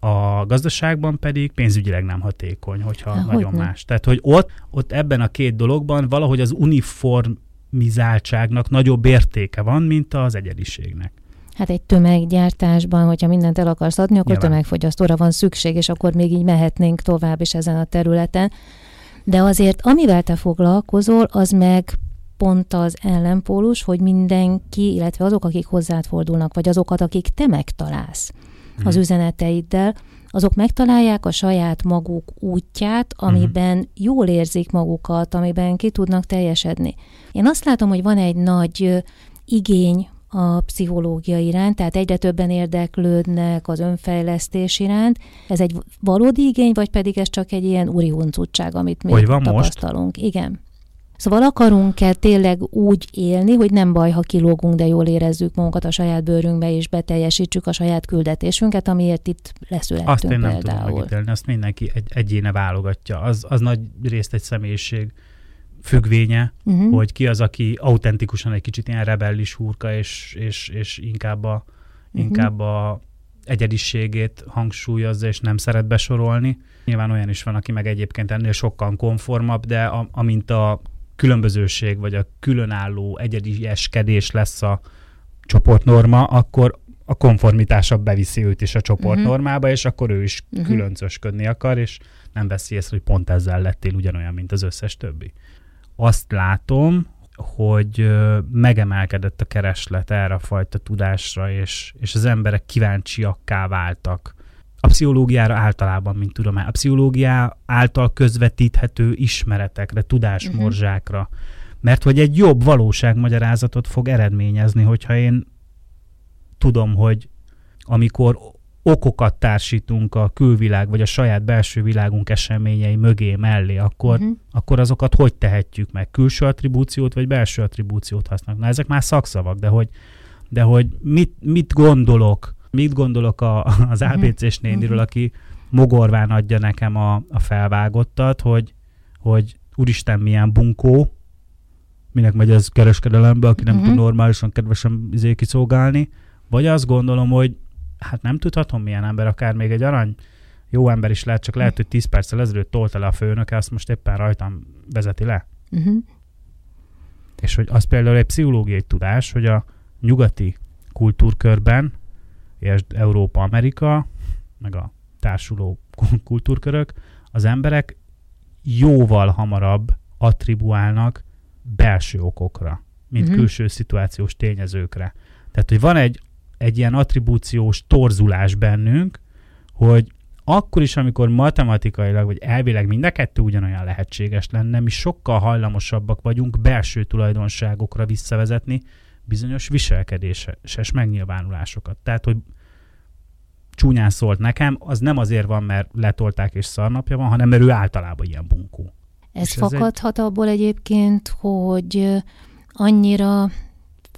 a gazdaságban pedig pénzügyileg nem hatékony, hogyha Há, nagyon hogy más. Tehát, hogy ott, ott ebben a két dologban valahogy az uniformizáltságnak nagyobb értéke van, mint az egyediségnek.
Hát egy tömeggyártásban, hogyha mindent el akarsz adni, akkor Nyilván. tömegfogyasztóra van szükség, és akkor még így mehetnénk tovább is ezen a területen. De azért, amivel te foglalkozol, az meg pont az ellenpólus, hogy mindenki, illetve azok, akik hozzád fordulnak, vagy azokat, akik te megtalálsz hmm. az mhm. üzeneteiddel, azok megtalálják a saját maguk útját, amiben uh-huh. jól érzik magukat, amiben ki tudnak teljesedni. Én azt látom, hogy van egy nagy igény a pszichológia iránt, tehát egyre többen érdeklődnek az önfejlesztés iránt. Ez egy valódi igény, vagy pedig ez csak egy ilyen úri huncutság, amit mi van tapasztalunk? Most? Igen. Szóval akarunk-e tényleg úgy élni, hogy nem baj, ha kilógunk, de jól érezzük magunkat a saját bőrünkbe, és beteljesítsük a saját küldetésünket, amiért itt leszülettünk
Azt én nem
például.
tudom megítélni, azt mindenki egy, egyéne válogatja. Az, az nagy részt egy személyiség függvénye, uh-huh. hogy ki az, aki autentikusan egy kicsit ilyen rebellis hurka, és, és, és inkább a, uh-huh. inkább a egyediségét hangsúlyozza, és nem szeret besorolni. Nyilván olyan is van, aki meg egyébként ennél sokkal konformabb, de a, amint a különbözőség, vagy a különálló egyedieskedés lesz a csoportnorma, akkor a konformitása beviszi őt is a csoportnormába, uh-huh. és akkor ő is uh-huh. különcösködni akar, és nem veszi észre, hogy pont ezzel lettél ugyanolyan, mint az összes többi azt látom, hogy megemelkedett a kereslet erre a fajta tudásra, és, és az emberek kíváncsiakká váltak. A pszichológiára általában, mint tudomány. A pszichológiá által közvetíthető ismeretekre, tudásmorzsákra. Uh-huh. Mert hogy egy jobb valóságmagyarázatot fog eredményezni, hogyha én tudom, hogy amikor okokat társítunk a külvilág vagy a saját belső világunk eseményei mögé, mellé, akkor, uh-huh. akkor azokat hogy tehetjük meg? Külső attribúciót vagy belső attribúciót használnak? Na, ezek már szakszavak, de hogy, de hogy mit, mit gondolok, mit gondolok a, az uh-huh. ABC-s néniről, uh-huh. aki mogorván adja nekem a, a felvágottat, hogy, hogy úristen milyen bunkó, minek megy ez kereskedelembe, aki nem uh-huh. tud normálisan kedvesen izé kiszolgálni, vagy azt gondolom, hogy hát nem tudhatom milyen ember, akár még egy arany jó ember is lehet, csak lehet, hogy 10 perccel ezelőtt tolta le a főnöke, azt most éppen rajtam vezeti le. Uh-huh. És hogy az például egy pszichológiai tudás, hogy a nyugati kultúrkörben, és Európa, Amerika, meg a társuló kultúrkörök, az emberek jóval hamarabb attribuálnak belső okokra, mint uh-huh. külső szituációs tényezőkre. Tehát, hogy van egy, egy ilyen attribúciós torzulás bennünk, hogy akkor is, amikor matematikailag vagy elvileg mind a kettő ugyanolyan lehetséges lenne, mi sokkal hajlamosabbak vagyunk belső tulajdonságokra visszavezetni bizonyos viselkedéses megnyilvánulásokat. Tehát, hogy csúnyán szólt nekem, az nem azért van, mert letolták és szarnapja van, hanem mert ő általában ilyen bunkó.
Ez és fakadhat ez egy... abból egyébként, hogy annyira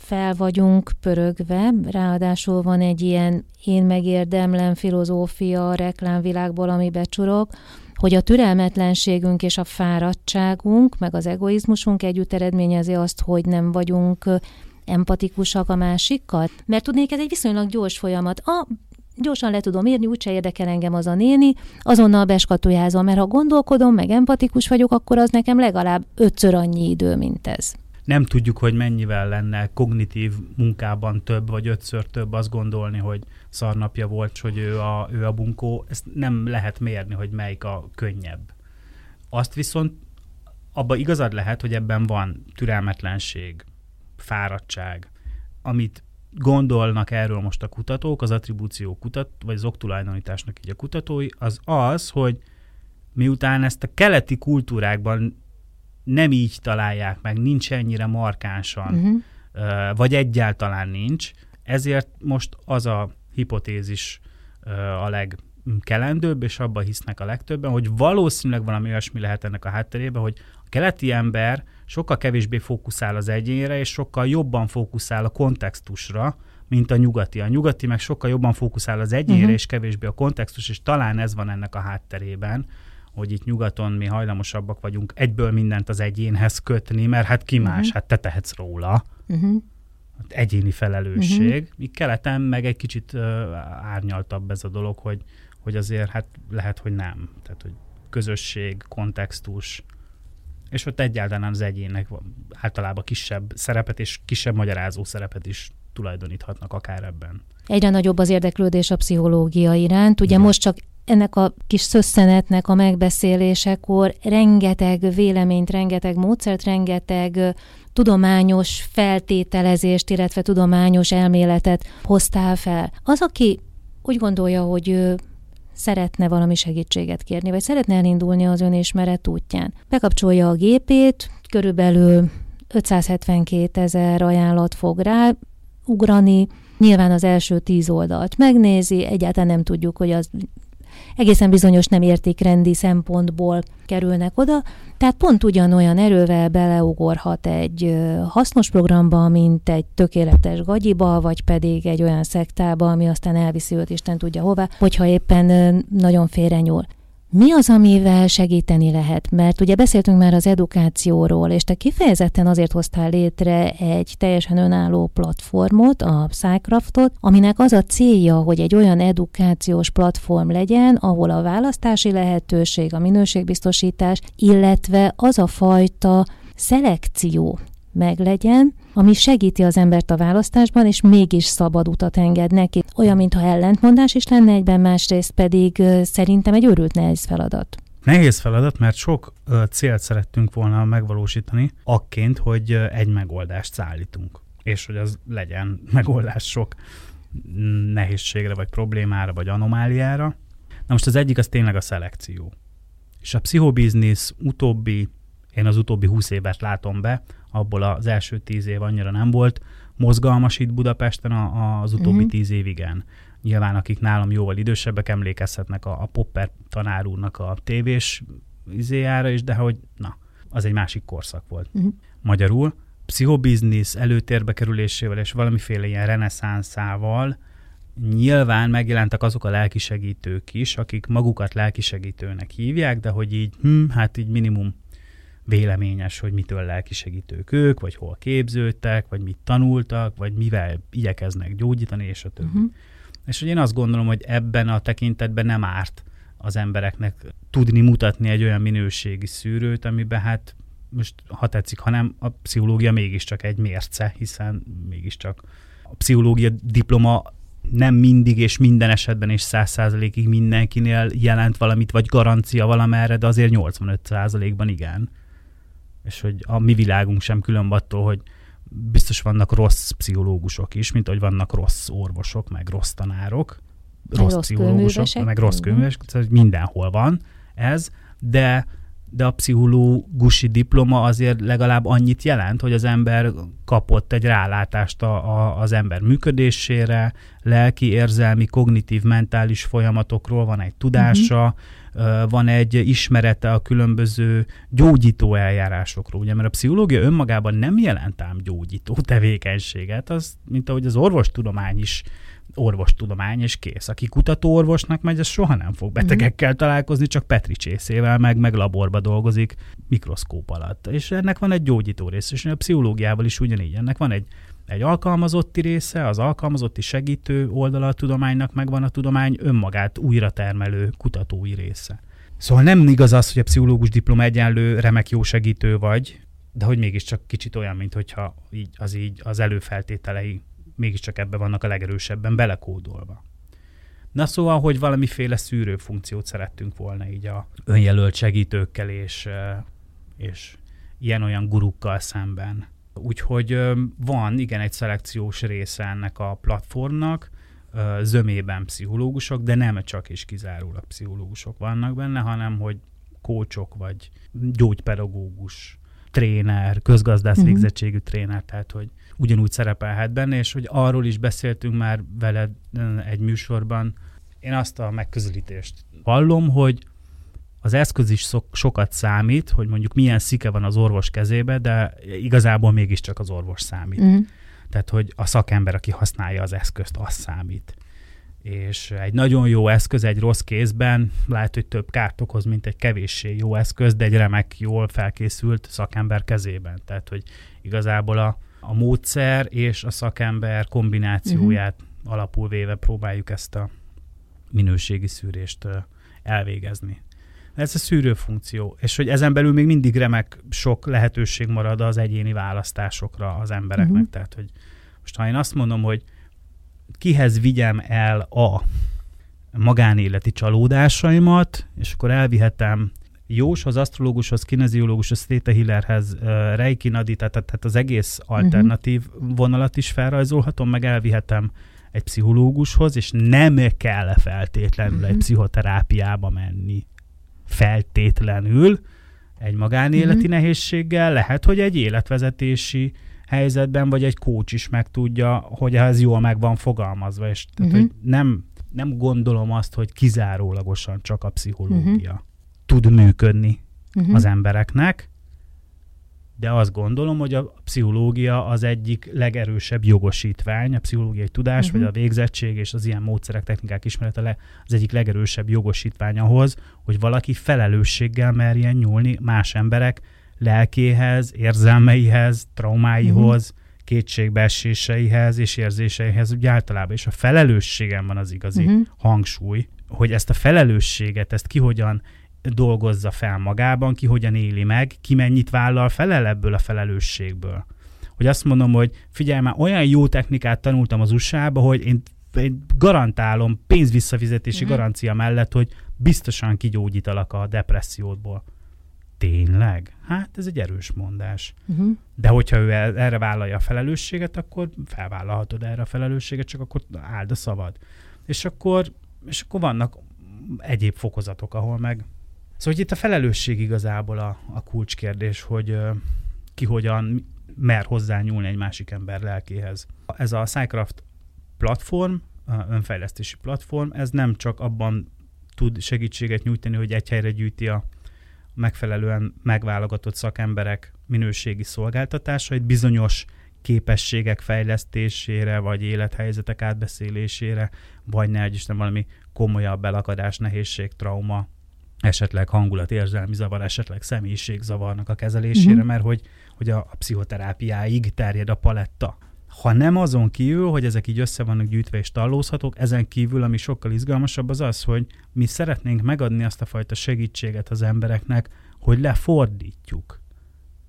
fel vagyunk pörögve, ráadásul van egy ilyen én megérdemlem filozófia a reklámvilágból, ami becsurok, hogy a türelmetlenségünk és a fáradtságunk, meg az egoizmusunk együtt eredményezi azt, hogy nem vagyunk empatikusak a másikkal? Mert tudnék, ez egy viszonylag gyors folyamat. A gyorsan le tudom írni, úgyse érdekel engem az a néni, azonnal beskatujázom, mert ha gondolkodom, meg empatikus vagyok, akkor az nekem legalább ötször annyi idő, mint ez
nem tudjuk, hogy mennyivel lenne kognitív munkában több, vagy ötször több azt gondolni, hogy szarnapja volt, hogy ő a, ő a bunkó. Ezt nem lehet mérni, hogy melyik a könnyebb. Azt viszont abba igazad lehet, hogy ebben van türelmetlenség, fáradtság, amit gondolnak erről most a kutatók, az attribúció kutat, vagy az oktulajdonításnak így a kutatói, az az, hogy miután ezt a keleti kultúrákban nem így találják meg, nincs ennyire markánsan, uh-huh. vagy egyáltalán nincs, ezért most az a hipotézis a legkelendőbb, és abba hisznek a legtöbben, hogy valószínűleg valami olyasmi lehet ennek a hátterében, hogy a keleti ember sokkal kevésbé fókuszál az egyénre, és sokkal jobban fókuszál a kontextusra, mint a nyugati. A nyugati meg sokkal jobban fókuszál az egyénre, uh-huh. és kevésbé a kontextus, és talán ez van ennek a hátterében, hogy itt nyugaton mi hajlamosabbak vagyunk egyből mindent az egyénhez kötni, mert hát ki más, uh-huh. hát te tehetsz róla. Uh-huh. Egyéni felelősség. Uh-huh. Míg keleten meg egy kicsit uh, árnyaltabb ez a dolog, hogy, hogy azért hát lehet, hogy nem. Tehát, hogy közösség, kontextus, és ott egyáltalán az egyének általában kisebb szerepet és kisebb magyarázó szerepet is tulajdoníthatnak akár ebben.
Egyre nagyobb az érdeklődés a pszichológia iránt. Ugye Igen. most csak ennek a kis szösszenetnek a megbeszélésekor rengeteg véleményt, rengeteg módszert, rengeteg tudományos feltételezést, illetve tudományos elméletet hoztál fel. Az, aki úgy gondolja, hogy ő szeretne valami segítséget kérni, vagy szeretne elindulni az önismeret útján. Bekapcsolja a gépét, körülbelül 572 ezer ajánlat fog rá ugrani, Nyilván az első tíz oldalt megnézi, egyáltalán nem tudjuk, hogy az egészen bizonyos nem értékrendi szempontból kerülnek oda, tehát pont ugyanolyan erővel beleugorhat egy hasznos programba, mint egy tökéletes gagyiba, vagy pedig egy olyan szektába, ami aztán elviszi őt Isten tudja hová, hogyha éppen nagyon félrenyúl. Mi az, amivel segíteni lehet? Mert ugye beszéltünk már az edukációról, és te kifejezetten azért hoztál létre egy teljesen önálló platformot, a Psycraftot, aminek az a célja, hogy egy olyan edukációs platform legyen, ahol a választási lehetőség, a minőségbiztosítás, illetve az a fajta szelekció meglegyen, ami segíti az embert a választásban, és mégis szabad utat enged neki. Olyan, mintha ellentmondás is lenne egyben, másrészt pedig szerintem egy őrült nehéz feladat.
Nehéz feladat, mert sok ö, célt szerettünk volna megvalósítani, akként, hogy egy megoldást szállítunk, és hogy az legyen megoldás sok nehézségre, vagy problémára, vagy anomáliára. Na most az egyik az tényleg a szelekció. És a pszichobiznisz utóbbi, én az utóbbi húsz évet látom be, abból az első tíz év annyira nem volt mozgalmas itt Budapesten, a, az utóbbi uh-huh. tíz év igen. Nyilván akik nálam jóval idősebbek emlékezhetnek a, a Popper tanár úrnak a tévés izéjára is, de hogy na, az egy másik korszak volt. Uh-huh. Magyarul pszichobiznisz előtérbe kerülésével és valamiféle ilyen reneszánszával nyilván megjelentek azok a lelkisegítők is, akik magukat lelkisegítőnek hívják, de hogy így, hm, hát így minimum véleményes, hogy mitől lelkisegítők ők, vagy hol képződtek, vagy mit tanultak, vagy mivel igyekeznek gyógyítani, és a többi. Uh-huh. És hogy én azt gondolom, hogy ebben a tekintetben nem árt az embereknek tudni mutatni egy olyan minőségi szűrőt, amiben hát most ha tetszik, hanem a pszichológia mégiscsak egy mérce, hiszen mégiscsak a pszichológia diploma nem mindig és minden esetben és száz százalékig mindenkinél jelent valamit, vagy garancia valamerre, de azért 85 százalékban igen. És hogy a mi világunk sem különb attól, hogy biztos vannak rossz pszichológusok is, mint hogy vannak rossz orvosok, meg rossz tanárok, rossz, rossz pszichológusok, meg rossz könyvesek, szóval mindenhol van ez, de de a pszichológusi diploma azért legalább annyit jelent, hogy az ember kapott egy rálátást a, a, az ember működésére, lelki, érzelmi, kognitív, mentális folyamatokról, van egy tudása, uh-huh. Van egy ismerete a különböző gyógyító eljárásokról. Ugye, mert a pszichológia önmagában nem jelent ám gyógyító tevékenységet, az, mint ahogy az orvostudomány is orvostudomány, és kész. Aki kutatóorvosnak megy, az soha nem fog betegekkel találkozni, csak Petri csészével, meg, meg laborba dolgozik mikroszkóp alatt. És ennek van egy gyógyító része, és a pszichológiával is ugyanígy. Ennek van egy, egy alkalmazotti része, az alkalmazotti segítő oldala a tudománynak, meg van a tudomány önmagát újra termelő kutatói része. Szóval nem igaz az, hogy a pszichológus diploma egyenlő remek jó segítő vagy, de hogy mégiscsak kicsit olyan, mint hogyha így, az így az előfeltételei mégiscsak ebbe vannak a legerősebben belekódolva. Na szóval, hogy valamiféle szűrő funkciót szerettünk volna így a önjelölt segítőkkel és, és ilyen-olyan gurukkal szemben. Úgyhogy van, igen, egy szelekciós része ennek a platformnak, zömében pszichológusok, de nem csak és kizárólag pszichológusok vannak benne, hanem hogy kócsok vagy gyógypedagógus, tréner, közgazdász uh-huh. végzettségű tréner, tehát hogy ugyanúgy szerepelhet benne, és hogy arról is beszéltünk már veled egy műsorban. Én azt a megközelítést vallom, hogy az eszköz is szok, sokat számít, hogy mondjuk milyen szike van az orvos kezébe, de igazából mégiscsak az orvos számít. Mm. Tehát, hogy a szakember, aki használja az eszközt, az számít. És egy nagyon jó eszköz egy rossz kézben lehet, hogy több kárt okoz, mint egy kevéssé jó eszköz, de egy remek, jól felkészült szakember kezében. Tehát, hogy igazából a, a módszer és a szakember kombinációját uh-huh. alapul véve próbáljuk ezt a minőségi szűrést elvégezni. Ez a szűrő funkció, és hogy ezen belül még mindig remek sok lehetőség marad az egyéni választásokra az embereknek. Uh-huh. Tehát, hogy most ha én azt mondom, hogy kihez vigyem el a magánéleti csalódásaimat, és akkor elvihetem Jóshoz, asztrológushoz, kineziológushoz, Theta Hillerhez, Reiki Nadi, tehát, tehát az egész alternatív uh-huh. vonalat is felrajzolhatom, meg elvihetem egy pszichológushoz, és nem kell feltétlenül uh-huh. egy mhm. pszichoterápiába menni. Feltétlenül egy magánéleti uh-huh. nehézséggel, lehet, hogy egy életvezetési helyzetben, vagy egy kócs is meg tudja, hogy ez jól meg van fogalmazva, és tehát, uh-huh. hogy nem, nem gondolom azt, hogy kizárólagosan csak a pszichológia. Uh-huh tud működni uh-huh. az embereknek, de azt gondolom, hogy a pszichológia az egyik legerősebb jogosítvány, a pszichológiai tudás, uh-huh. vagy a végzettség és az ilyen módszerek, technikák ismerete az egyik legerősebb jogosítvány ahhoz, hogy valaki felelősséggel merjen nyúlni más emberek lelkéhez, érzelmeihez, traumáihoz, uh-huh. kétségbeeséseihez és érzéseihez, úgy általában. És a felelősségem van az igazi uh-huh. hangsúly, hogy ezt a felelősséget, ezt ki hogyan dolgozza fel magában, ki hogyan éli meg, ki mennyit vállal felel ebből a felelősségből. Hogy azt mondom, hogy figyelj már, olyan jó technikát tanultam az USA-ba, hogy én, én garantálom pénzvisszafizetési uh-huh. garancia mellett, hogy biztosan kigyógyítalak a depressziódból. Tényleg? Hát ez egy erős mondás. Uh-huh. De hogyha ő erre vállalja a felelősséget, akkor felvállalhatod erre a felelősséget, csak akkor áld a szavad. És akkor, és akkor vannak egyéb fokozatok, ahol meg Szóval hogy itt a felelősség igazából a, a kulcskérdés, hogy ki hogyan mer hozzányúlni egy másik ember lelkéhez. Ez a Cycraft platform, a önfejlesztési platform, ez nem csak abban tud segítséget nyújtani, hogy egy helyre gyűjti a megfelelően megválogatott szakemberek minőségi szolgáltatásait, bizonyos képességek fejlesztésére, vagy élethelyzetek átbeszélésére, vagy ne Isten valami komolyabb belakadás, nehézség, trauma esetleg hangulat, érzelmi zavar, esetleg személyiségzavarnak a kezelésére, uh-huh. mert hogy, hogy a, a pszichoterápiáig terjed a paletta. Ha nem azon kívül, hogy ezek így össze vannak gyűjtve és tallózhatók, ezen kívül, ami sokkal izgalmasabb, az az, hogy mi szeretnénk megadni azt a fajta segítséget az embereknek, hogy lefordítjuk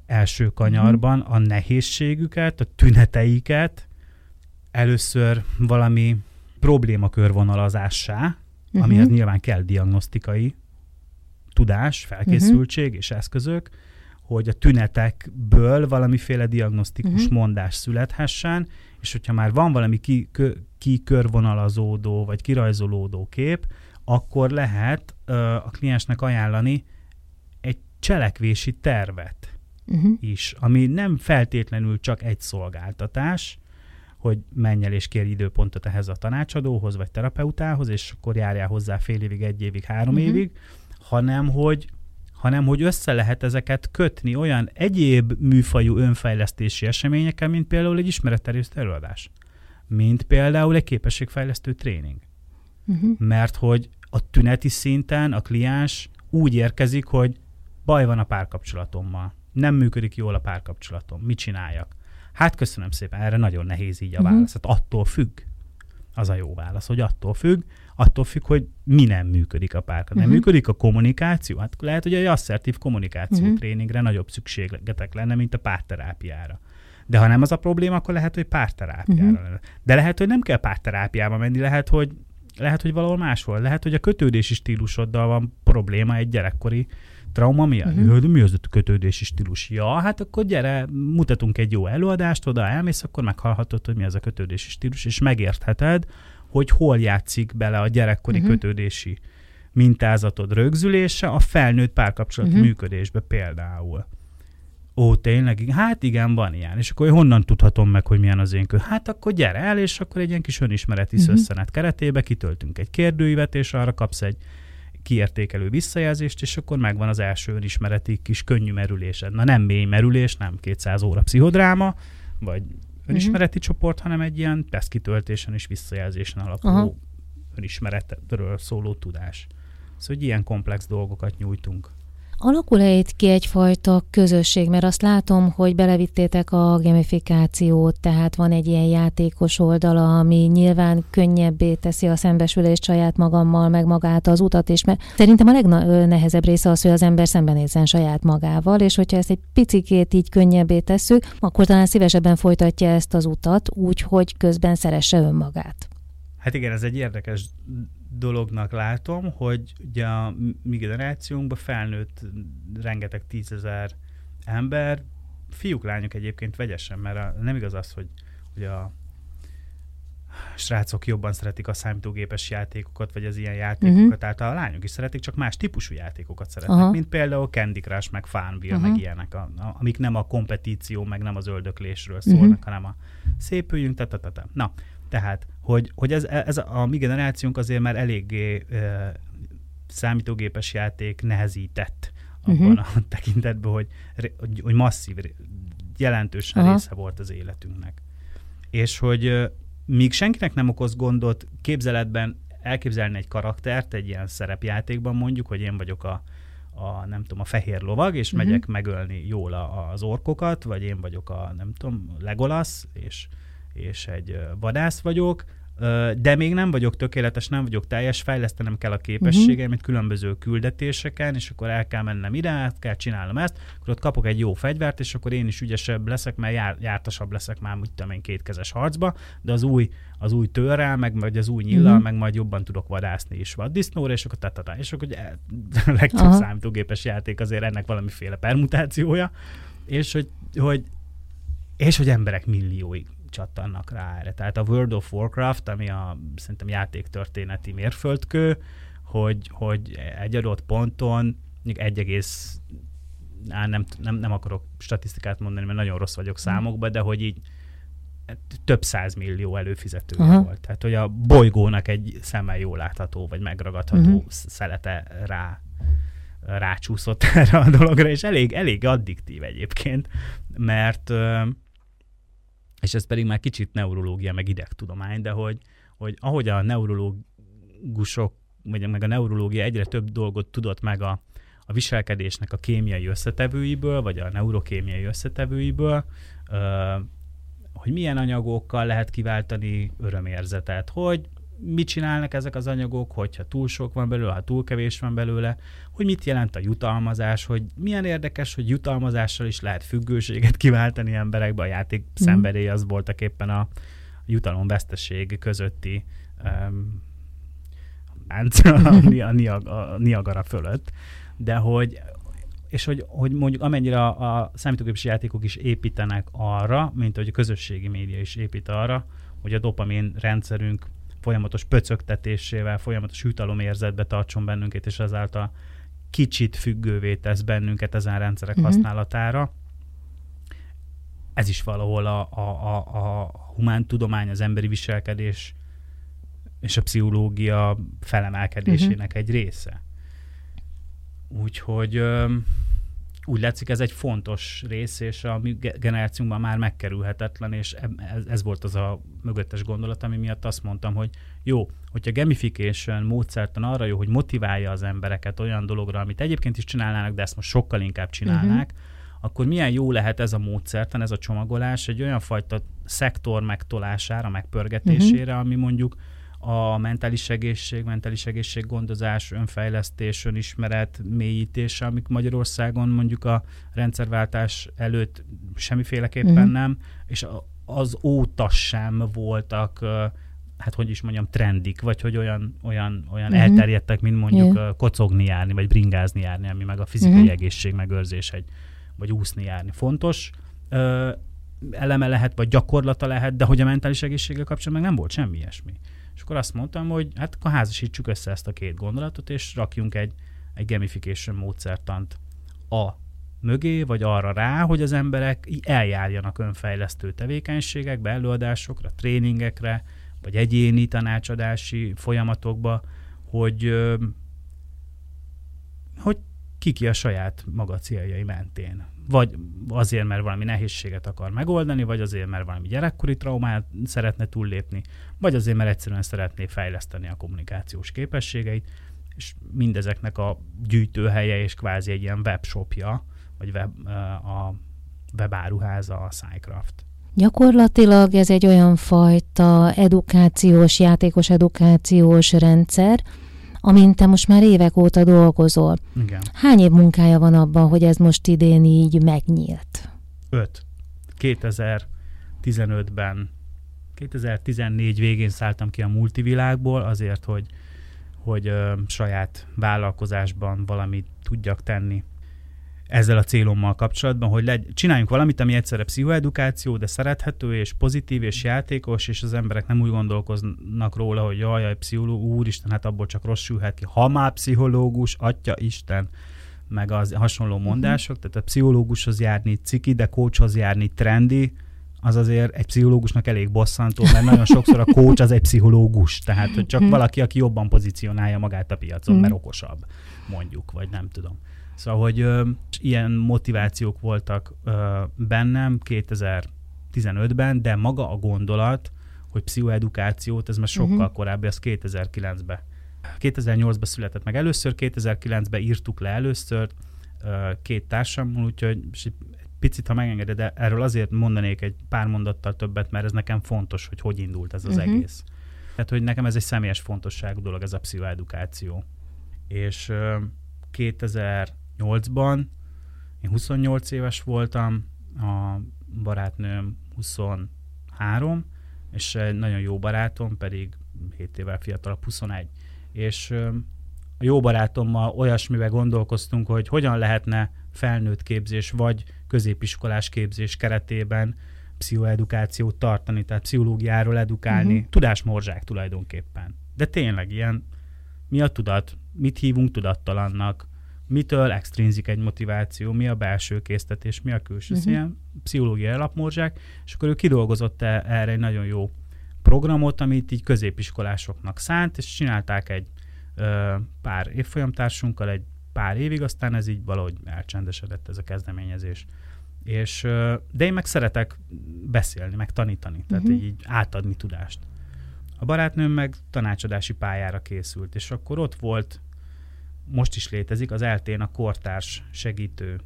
első kanyarban a nehézségüket, a tüneteiket, először valami probléma körvonalazássá, uh-huh. amihez nyilván kell diagnosztikai tudás, felkészültség uh-huh. és eszközök, hogy a tünetekből valamiféle diagnosztikus uh-huh. mondás születhessen, és hogyha már van valami kikörvonalazódó ki vagy kirajzolódó kép, akkor lehet ö, a kliensnek ajánlani egy cselekvési tervet uh-huh. is, ami nem feltétlenül csak egy szolgáltatás, hogy menj el és kérj időpontot ehhez a tanácsadóhoz, vagy terapeutához, és akkor járjál hozzá fél évig, egy évig, három uh-huh. évig, hanem hogy hanem hogy össze lehet ezeket kötni olyan egyéb műfajú önfejlesztési eseményekkel, mint például egy ismeretterjesztő előadás, mint például egy képességfejlesztő tréning. Uh-huh. Mert hogy a tüneti szinten a kliens úgy érkezik, hogy baj van a párkapcsolatommal, nem működik jól a párkapcsolatom, mit csináljak? Hát köszönöm szépen, erre nagyon nehéz így a uh-huh. válasz. Hát attól függ. Az a jó válasz, hogy attól függ, attól függ, hogy mi nem működik a párkat. Nem uh-huh. működik a kommunikáció? Hát lehet, hogy egy asszertív kommunikáció uh-huh. tréningre nagyobb szükségletek lenne, mint a párterápiára. De ha nem az a probléma, akkor lehet, hogy párterápiára uh-huh. lenne. De lehet, hogy nem kell párterápiába menni, lehet, hogy lehet, hogy valahol máshol. Lehet, hogy a kötődési stílusoddal van probléma egy gyerekkori trauma miatt? Uh-huh. Mi az a kötődési stílus? Ja, hát akkor gyere, mutatunk egy jó előadást, oda elmész, akkor meghallhatod, hogy mi az a kötődési stílus, és megértheted, hogy hol játszik bele a gyerekkori uh-huh. kötődési mintázatod rögzülése a felnőtt párkapcsolat uh-huh. működésbe például. Ó, tényleg? Hát igen, van ilyen. És akkor honnan tudhatom meg, hogy milyen az én kö? Hát akkor gyere el, és akkor egy ilyen kis önismereti uh-huh. szösszenet keretébe kitöltünk egy kérdőívet, és arra kapsz egy kiértékelő visszajelzést, és akkor megvan az első önismereti kis könnyű merülésed. Na nem mély merülés, nem 200 óra pszichodráma, vagy önismereti uh-huh. csoport, hanem egy ilyen tesztkitöltésen és visszajelzésen alapuló uh-huh. önismeretről szóló tudás. Szóval, hogy ilyen komplex dolgokat nyújtunk.
Alakul-e itt ki egyfajta közösség? Mert azt látom, hogy belevittétek a gamifikációt, tehát van egy ilyen játékos oldala, ami nyilván könnyebbé teszi a szembesülést saját magammal, meg magát az utat is, mert szerintem a legnehezebb része az, hogy az ember szembenézzen saját magával, és hogyha ezt egy picikét így könnyebbé tesszük, akkor talán szívesebben folytatja ezt az utat, úgy, hogy közben szeresse önmagát.
Hát igen, ez egy érdekes dolognak látom, hogy ugye a mi generációnkban felnőtt rengeteg tízezer ember, fiúk, lányok egyébként vegyesen, mert a, nem igaz az, hogy, hogy a srácok jobban szeretik a számítógépes játékokat, vagy az ilyen játékokat, uh-huh. tehát a lányok is szeretik, csak más típusú játékokat szeretnek, uh-huh. mint például Candy Crush, meg Farmville, uh-huh. meg ilyenek, a, a, amik nem a kompetíció, meg nem az öldöklésről szólnak, uh-huh. hanem a szépüljünk, ta, ta, ta, ta. Na, tehát, hogy, hogy ez, ez a, a mi generációnk azért már eléggé e, számítógépes játék nehezített abban uh-huh. a tekintetben, hogy, hogy, masszív, jelentős uh-huh. része volt az életünknek. És hogy míg senkinek nem okoz gondot képzeletben elképzelni egy karaktert egy ilyen szerepjátékban mondjuk, hogy én vagyok a, a nem tudom, a fehér lovag, és uh-huh. megyek megölni jól a, az orkokat, vagy én vagyok a, nem tudom, Legolas, és és egy vadász vagyok, de még nem vagyok tökéletes, nem vagyok teljes, fejlesztenem kell a képességeimet uh-huh. különböző küldetéseken, és akkor el kell mennem ide, át kell csinálnom ezt, akkor ott kapok egy jó fegyvert, és akkor én is ügyesebb leszek, mert jár, jártasabb leszek már, úgy tudom én, kétkezes harcba, de az új, az új törrel, meg vagy az új nyillal, uh-huh. meg majd jobban tudok vadászni is vaddisznóra, és akkor tatata, és akkor ugye, a legtöbb számítógépes játék azért ennek valamiféle permutációja, és hogy, hogy és hogy emberek millióig csattannak rá erre. Tehát a World of Warcraft, ami a szerintem játéktörténeti mérföldkő, hogy, hogy egy adott ponton egy egész, á, nem, nem, nem akarok statisztikát mondani, mert nagyon rossz vagyok számokba, de hogy így több millió előfizetője uh-huh. volt. Tehát, hogy a bolygónak egy szemmel jól látható, vagy megragadható uh-huh. szelete rá rácsúszott erre a dologra, és elég, elég addiktív egyébként, mert és ez pedig már kicsit neurológia, meg idegtudomány, de hogy, hogy ahogy a neurológusok, vagy meg a neurológia egyre több dolgot tudott meg a, a viselkedésnek a kémiai összetevőiből, vagy a neurokémiai összetevőiből, hogy milyen anyagokkal lehet kiváltani örömérzetet, hogy mit csinálnak ezek az anyagok, hogyha túl sok van belőle, ha túl kevés van belőle, hogy mit jelent a jutalmazás, hogy milyen érdekes, hogy jutalmazással is lehet függőséget kiváltani emberekbe. A játék mm. szenvedély az voltak éppen a jutalomveszteség közötti um, a, a Niagara fölött, de hogy és hogy, hogy mondjuk amennyire a, a számítógépes játékok is építenek arra, mint hogy a közösségi média is épít arra, hogy a dopamin rendszerünk folyamatos pöcögtetésével, folyamatos jutalomérzetbe tartson bennünket, és ezáltal kicsit függővé tesz bennünket ezen rendszerek uh-huh. használatára. Ez is valahol a, a, a, a humántudomány, az emberi viselkedés és a pszichológia felemelkedésének uh-huh. egy része. Úgyhogy úgy látszik, ez egy fontos rész, és a mi generációnkban már megkerülhetetlen, és ez, ez volt az a mögöttes gondolat, ami miatt azt mondtam, hogy jó, hogyha gamification módszertan arra jó, hogy motiválja az embereket olyan dologra, amit egyébként is csinálnának, de ezt most sokkal inkább csinálnák, uh-huh. akkor milyen jó lehet ez a módszertan, ez a csomagolás egy olyan fajta szektor megtolására, megpörgetésére, uh-huh. ami mondjuk a mentális egészség, mentális egészséggondozás, önfejlesztés, önismeret mélyítése, amik Magyarországon mondjuk a rendszerváltás előtt semmiféleképpen uh-huh. nem, és az óta sem voltak hát hogy is mondjam, trendik, vagy hogy olyan, olyan, olyan uh-huh. elterjedtek, mint mondjuk yeah. kocogni járni, vagy bringázni járni, ami meg a fizikai uh-huh. egészség megőrzés, egy, vagy úszni járni. Fontos ö, eleme lehet, vagy gyakorlata lehet, de hogy a mentális egészséggel kapcsolatban meg nem volt semmi ilyesmi. És akkor azt mondtam, hogy hát akkor házasítsuk össze ezt a két gondolatot, és rakjunk egy, egy gamification módszertant a mögé, vagy arra rá, hogy az emberek eljárjanak önfejlesztő tevékenységekbe, előadásokra, tréningekre, vagy egyéni tanácsadási folyamatokba, hogy, hogy kiki a saját maga céljai mentén vagy azért, mert valami nehézséget akar megoldani, vagy azért, mert valami gyerekkori traumát szeretne túllépni, vagy azért, mert egyszerűen szeretné fejleszteni a kommunikációs képességeit, és mindezeknek a gyűjtőhelye és kvázi egy ilyen webshopja, vagy web, a webáruháza a SciCraft.
Gyakorlatilag ez egy olyan fajta edukációs, játékos edukációs rendszer, amin te most már évek óta dolgozol.
Igen.
Hány év munkája van abban, hogy ez most idén így megnyílt?
Öt. 2015-ben, 2014 végén szálltam ki a multivilágból azért, hogy, hogy ö, saját vállalkozásban valamit tudjak tenni ezzel a célommal kapcsolatban, hogy legy, csináljunk valamit, ami egyszerre pszichoedukáció, de szerethető és pozitív és játékos, és az emberek nem úgy gondolkoznak róla, hogy jaj, jaj, pszichológus, úristen, hát abból csak rossz sülhet ki. Ha már pszichológus, atya Isten, meg az hasonló mhm. mondások, uh-huh. tehát a pszichológushoz járni ciki, de coachhoz járni trendi, az azért egy pszichológusnak elég bosszantó, mert nagyon sokszor a coach az egy pszichológus, tehát hogy csak uh-huh. valaki, aki jobban pozícionálja magát a piacon, mert okosabb, mondjuk, vagy nem tudom. Szóval, hogy ö, ilyen motivációk voltak ö, bennem 2015-ben, de maga a gondolat, hogy pszichoedukációt, ez már sokkal uh-huh. korábbi, az 2009-ben. 2008-ban született meg először, 2009-ben írtuk le először ö, két társammal, úgyhogy egy picit, ha megengeded, de erről azért mondanék egy pár mondattal többet, mert ez nekem fontos, hogy hogy indult ez az uh-huh. egész. Tehát, hogy nekem ez egy személyes fontosságú dolog, ez a pszichoedukáció. És ö, 2000 2008-ban. Én 28 éves voltam, a barátnőm 23, és egy nagyon jó barátom pedig 7 évvel fiatalabb, 21. És a jó barátommal olyasmivel gondolkoztunk, hogy hogyan lehetne felnőtt képzés vagy középiskolás képzés keretében pszichoedukációt tartani, tehát pszichológiáról edukálni, uh-huh. tudásmorzsák tulajdonképpen. De tényleg ilyen, mi a tudat, mit hívunk tudattalannak, mitől extrinzik egy motiváció, mi a belső késztetés, mi a külső, uh-huh. ilyen pszichológiai alapmorzsák, és akkor ő kidolgozott -e erre egy nagyon jó programot, amit így középiskolásoknak szánt, és csinálták egy ö, pár évfolyamtársunkkal egy pár évig, aztán ez így valahogy elcsendesedett ez a kezdeményezés. És, ö, de én meg szeretek beszélni, meg tanítani, tehát uh-huh. így átadni tudást. A barátnőm meg tanácsadási pályára készült, és akkor ott volt most is létezik, az eltén a kortárs segítő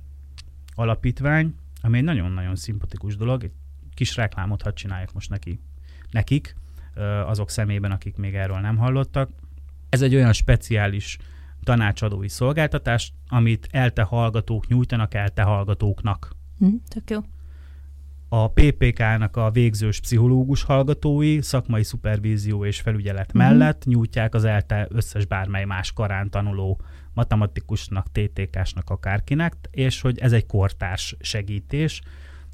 alapítvány, ami egy nagyon-nagyon szimpatikus dolog, egy kis reklámot hadd csinálják most neki, nekik, azok szemében, akik még erről nem hallottak. Ez egy olyan speciális tanácsadói szolgáltatás, amit elte hallgatók nyújtanak elte hallgatóknak.
Mm, tök jó.
A PPK-nak a végzős pszichológus hallgatói szakmai szupervízió és felügyelet mm-hmm. mellett nyújtják az ELTE összes bármely más karán tanuló matematikusnak, TTK-snak, akárkinek, és hogy ez egy kortárs segítés,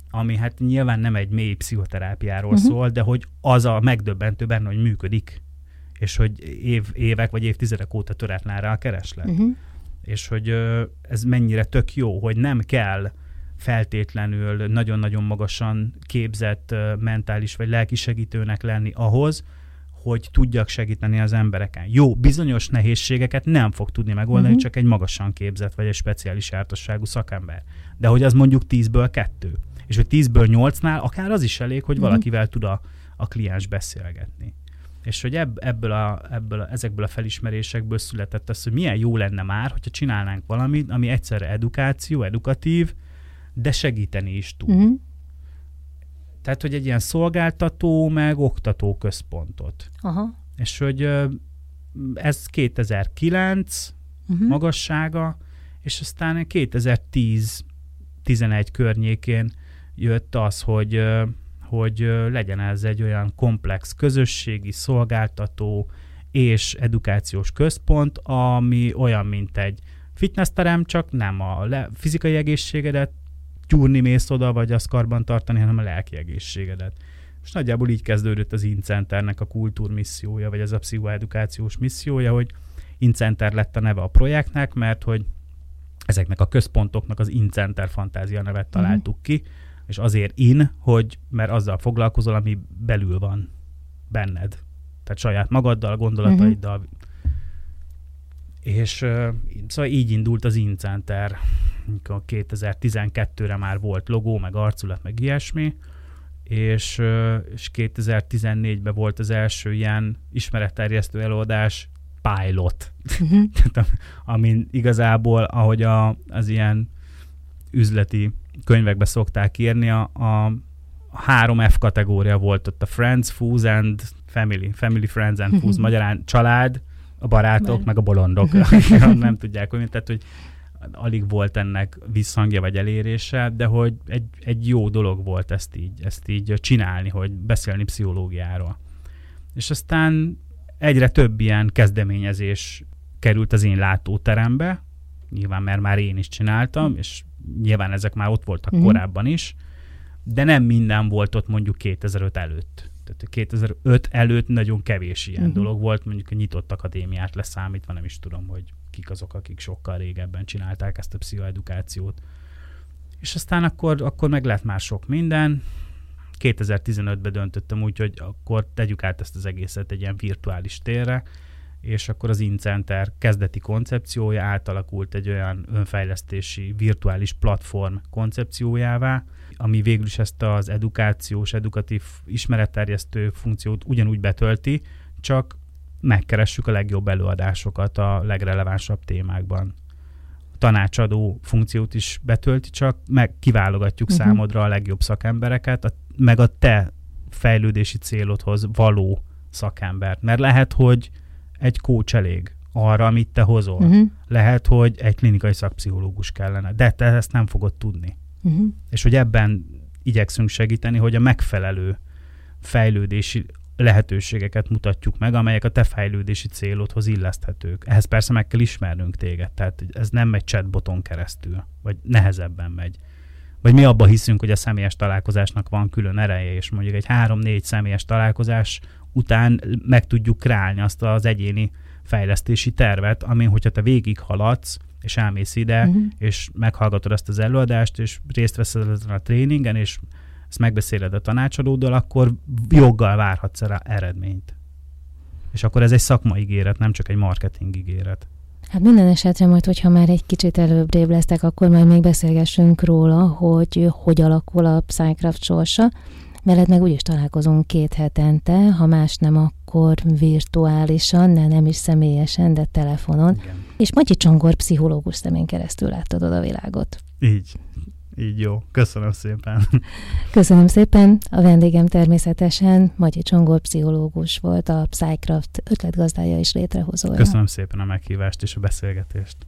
ami hát nyilván nem egy mély pszichoterápiáról uh-huh. szól, de hogy az a megdöbbentő benne, hogy működik, és hogy év, évek vagy évtizedek óta töretlen rá a kereslet. Uh-huh. És hogy ez mennyire tök jó, hogy nem kell feltétlenül nagyon-nagyon magasan képzett mentális vagy lelki segítőnek lenni ahhoz, hogy tudjak segíteni az embereken. Jó, bizonyos nehézségeket nem fog tudni megoldani, uh-huh. csak egy magasan képzett vagy egy speciális jártasságú szakember. De hogy az mondjuk 10-ből 2 és hogy 10-ből 8-nál akár az is elég, hogy uh-huh. valakivel tud a, a kliens beszélgetni. És hogy ebb, ebből, a, ebből a, ezekből a felismerésekből született az, hogy milyen jó lenne már, hogyha csinálnánk valamit, ami egyszerre edukáció, edukatív, de segíteni is tud. Uh-huh. Tehát, hogy egy ilyen szolgáltató, meg oktató központot. Aha. És hogy ez 2009 uh-huh. Mhm. magassága, és aztán 2010 11 környékén jött az, hogy, hogy legyen ez egy olyan komplex közösségi, szolgáltató és edukációs központ, ami olyan, mint egy fitnessterem, csak nem a le- fizikai egészségedet gyúrni mész oda, vagy azt karban tartani, hanem a lelki egészségedet. És nagyjából így kezdődött az Incenternek a kultúrmissziója, vagy ez a pszichoedukációs missziója, hogy Incenter lett a neve a projektnek, mert hogy ezeknek a központoknak az Incenter fantázia nevet találtuk mm. ki, és azért in, hogy mert azzal foglalkozol, ami belül van benned. Tehát saját magaddal, gondolataiddal. Uh-huh. És uh, szóval így indult az Incenter. 2012-re már volt logó, meg arculat, meg ilyesmi, és, és 2014-ben volt az első ilyen ismeretterjesztő előadás, pilot. Uh-huh. amin igazából, ahogy a, az ilyen üzleti könyvekbe szokták írni, a, a három F kategória volt ott a Friends, Fools and Family. Family, Friends and Fools, magyarán család, a barátok, Mert. meg a bolondok. nem tudják, hogy tehát, hogy alig volt ennek visszhangja vagy elérése, de hogy egy, egy jó dolog volt ezt így, ezt így csinálni, hogy beszélni pszichológiáról. És aztán egyre több ilyen kezdeményezés került az én látóterembe, nyilván mert már én is csináltam, és nyilván ezek már ott voltak uh-huh. korábban is, de nem minden volt ott mondjuk 2005 előtt. Tehát 2005 előtt nagyon kevés ilyen uh-huh. dolog volt, mondjuk a nyitott akadémiát leszámítva, nem is tudom, hogy kik azok, akik sokkal régebben csinálták ezt a pszichoedukációt. És aztán akkor, akkor meg lett már sok minden. 2015-ben döntöttem úgy, hogy akkor tegyük át ezt az egészet egy ilyen virtuális térre, és akkor az InCenter kezdeti koncepciója átalakult egy olyan önfejlesztési virtuális platform koncepciójává, ami végül is ezt az edukációs, edukatív ismeretterjesztő funkciót ugyanúgy betölti, csak megkeressük a legjobb előadásokat a legrelevánsabb témákban. A tanácsadó funkciót is betölti, csak meg kiválogatjuk uh-huh. számodra a legjobb szakembereket, a, meg a te fejlődési célodhoz való szakembert. Mert lehet, hogy egy coach elég arra, amit te hozol. Uh-huh. Lehet, hogy egy klinikai szakpszichológus kellene, de te ezt nem fogod tudni. Uh-huh. És hogy ebben igyekszünk segíteni, hogy a megfelelő fejlődési lehetőségeket mutatjuk meg, amelyek a te fejlődési célodhoz illeszthetők. Ehhez persze meg kell ismernünk téged, tehát ez nem megy chatboton keresztül, vagy nehezebben megy. Vagy mi abba hiszünk, hogy a személyes találkozásnak van külön ereje, és mondjuk egy három-négy személyes találkozás után meg tudjuk kreálni azt az egyéni fejlesztési tervet, amin, hogyha te végig haladsz, és elmész ide, uh-huh. és meghallgatod ezt az előadást, és részt veszel ezen a tréningen, és ezt megbeszéled a tanácsadóddal, akkor joggal várhatsz rá eredményt. És akkor ez egy szakmai ígéret, nem csak egy marketing ígéret.
Hát minden esetre majd, hogyha már egy kicsit előbbrébb lesztek, akkor majd még beszélgessünk róla, hogy hogy alakul a Psycraft sorsa. Mellett meg úgyis találkozunk két hetente, ha más nem, akkor virtuálisan, de nem is személyesen, de telefonon. Igen. És Magyi Csongor pszichológus szemén keresztül láttad a világot.
Így. Így jó. Köszönöm szépen.
Köszönöm szépen. A vendégem természetesen Magyi Csongor pszichológus volt, a Psycraft ötletgazdája és létrehozója.
Köszönöm szépen a meghívást és a beszélgetést.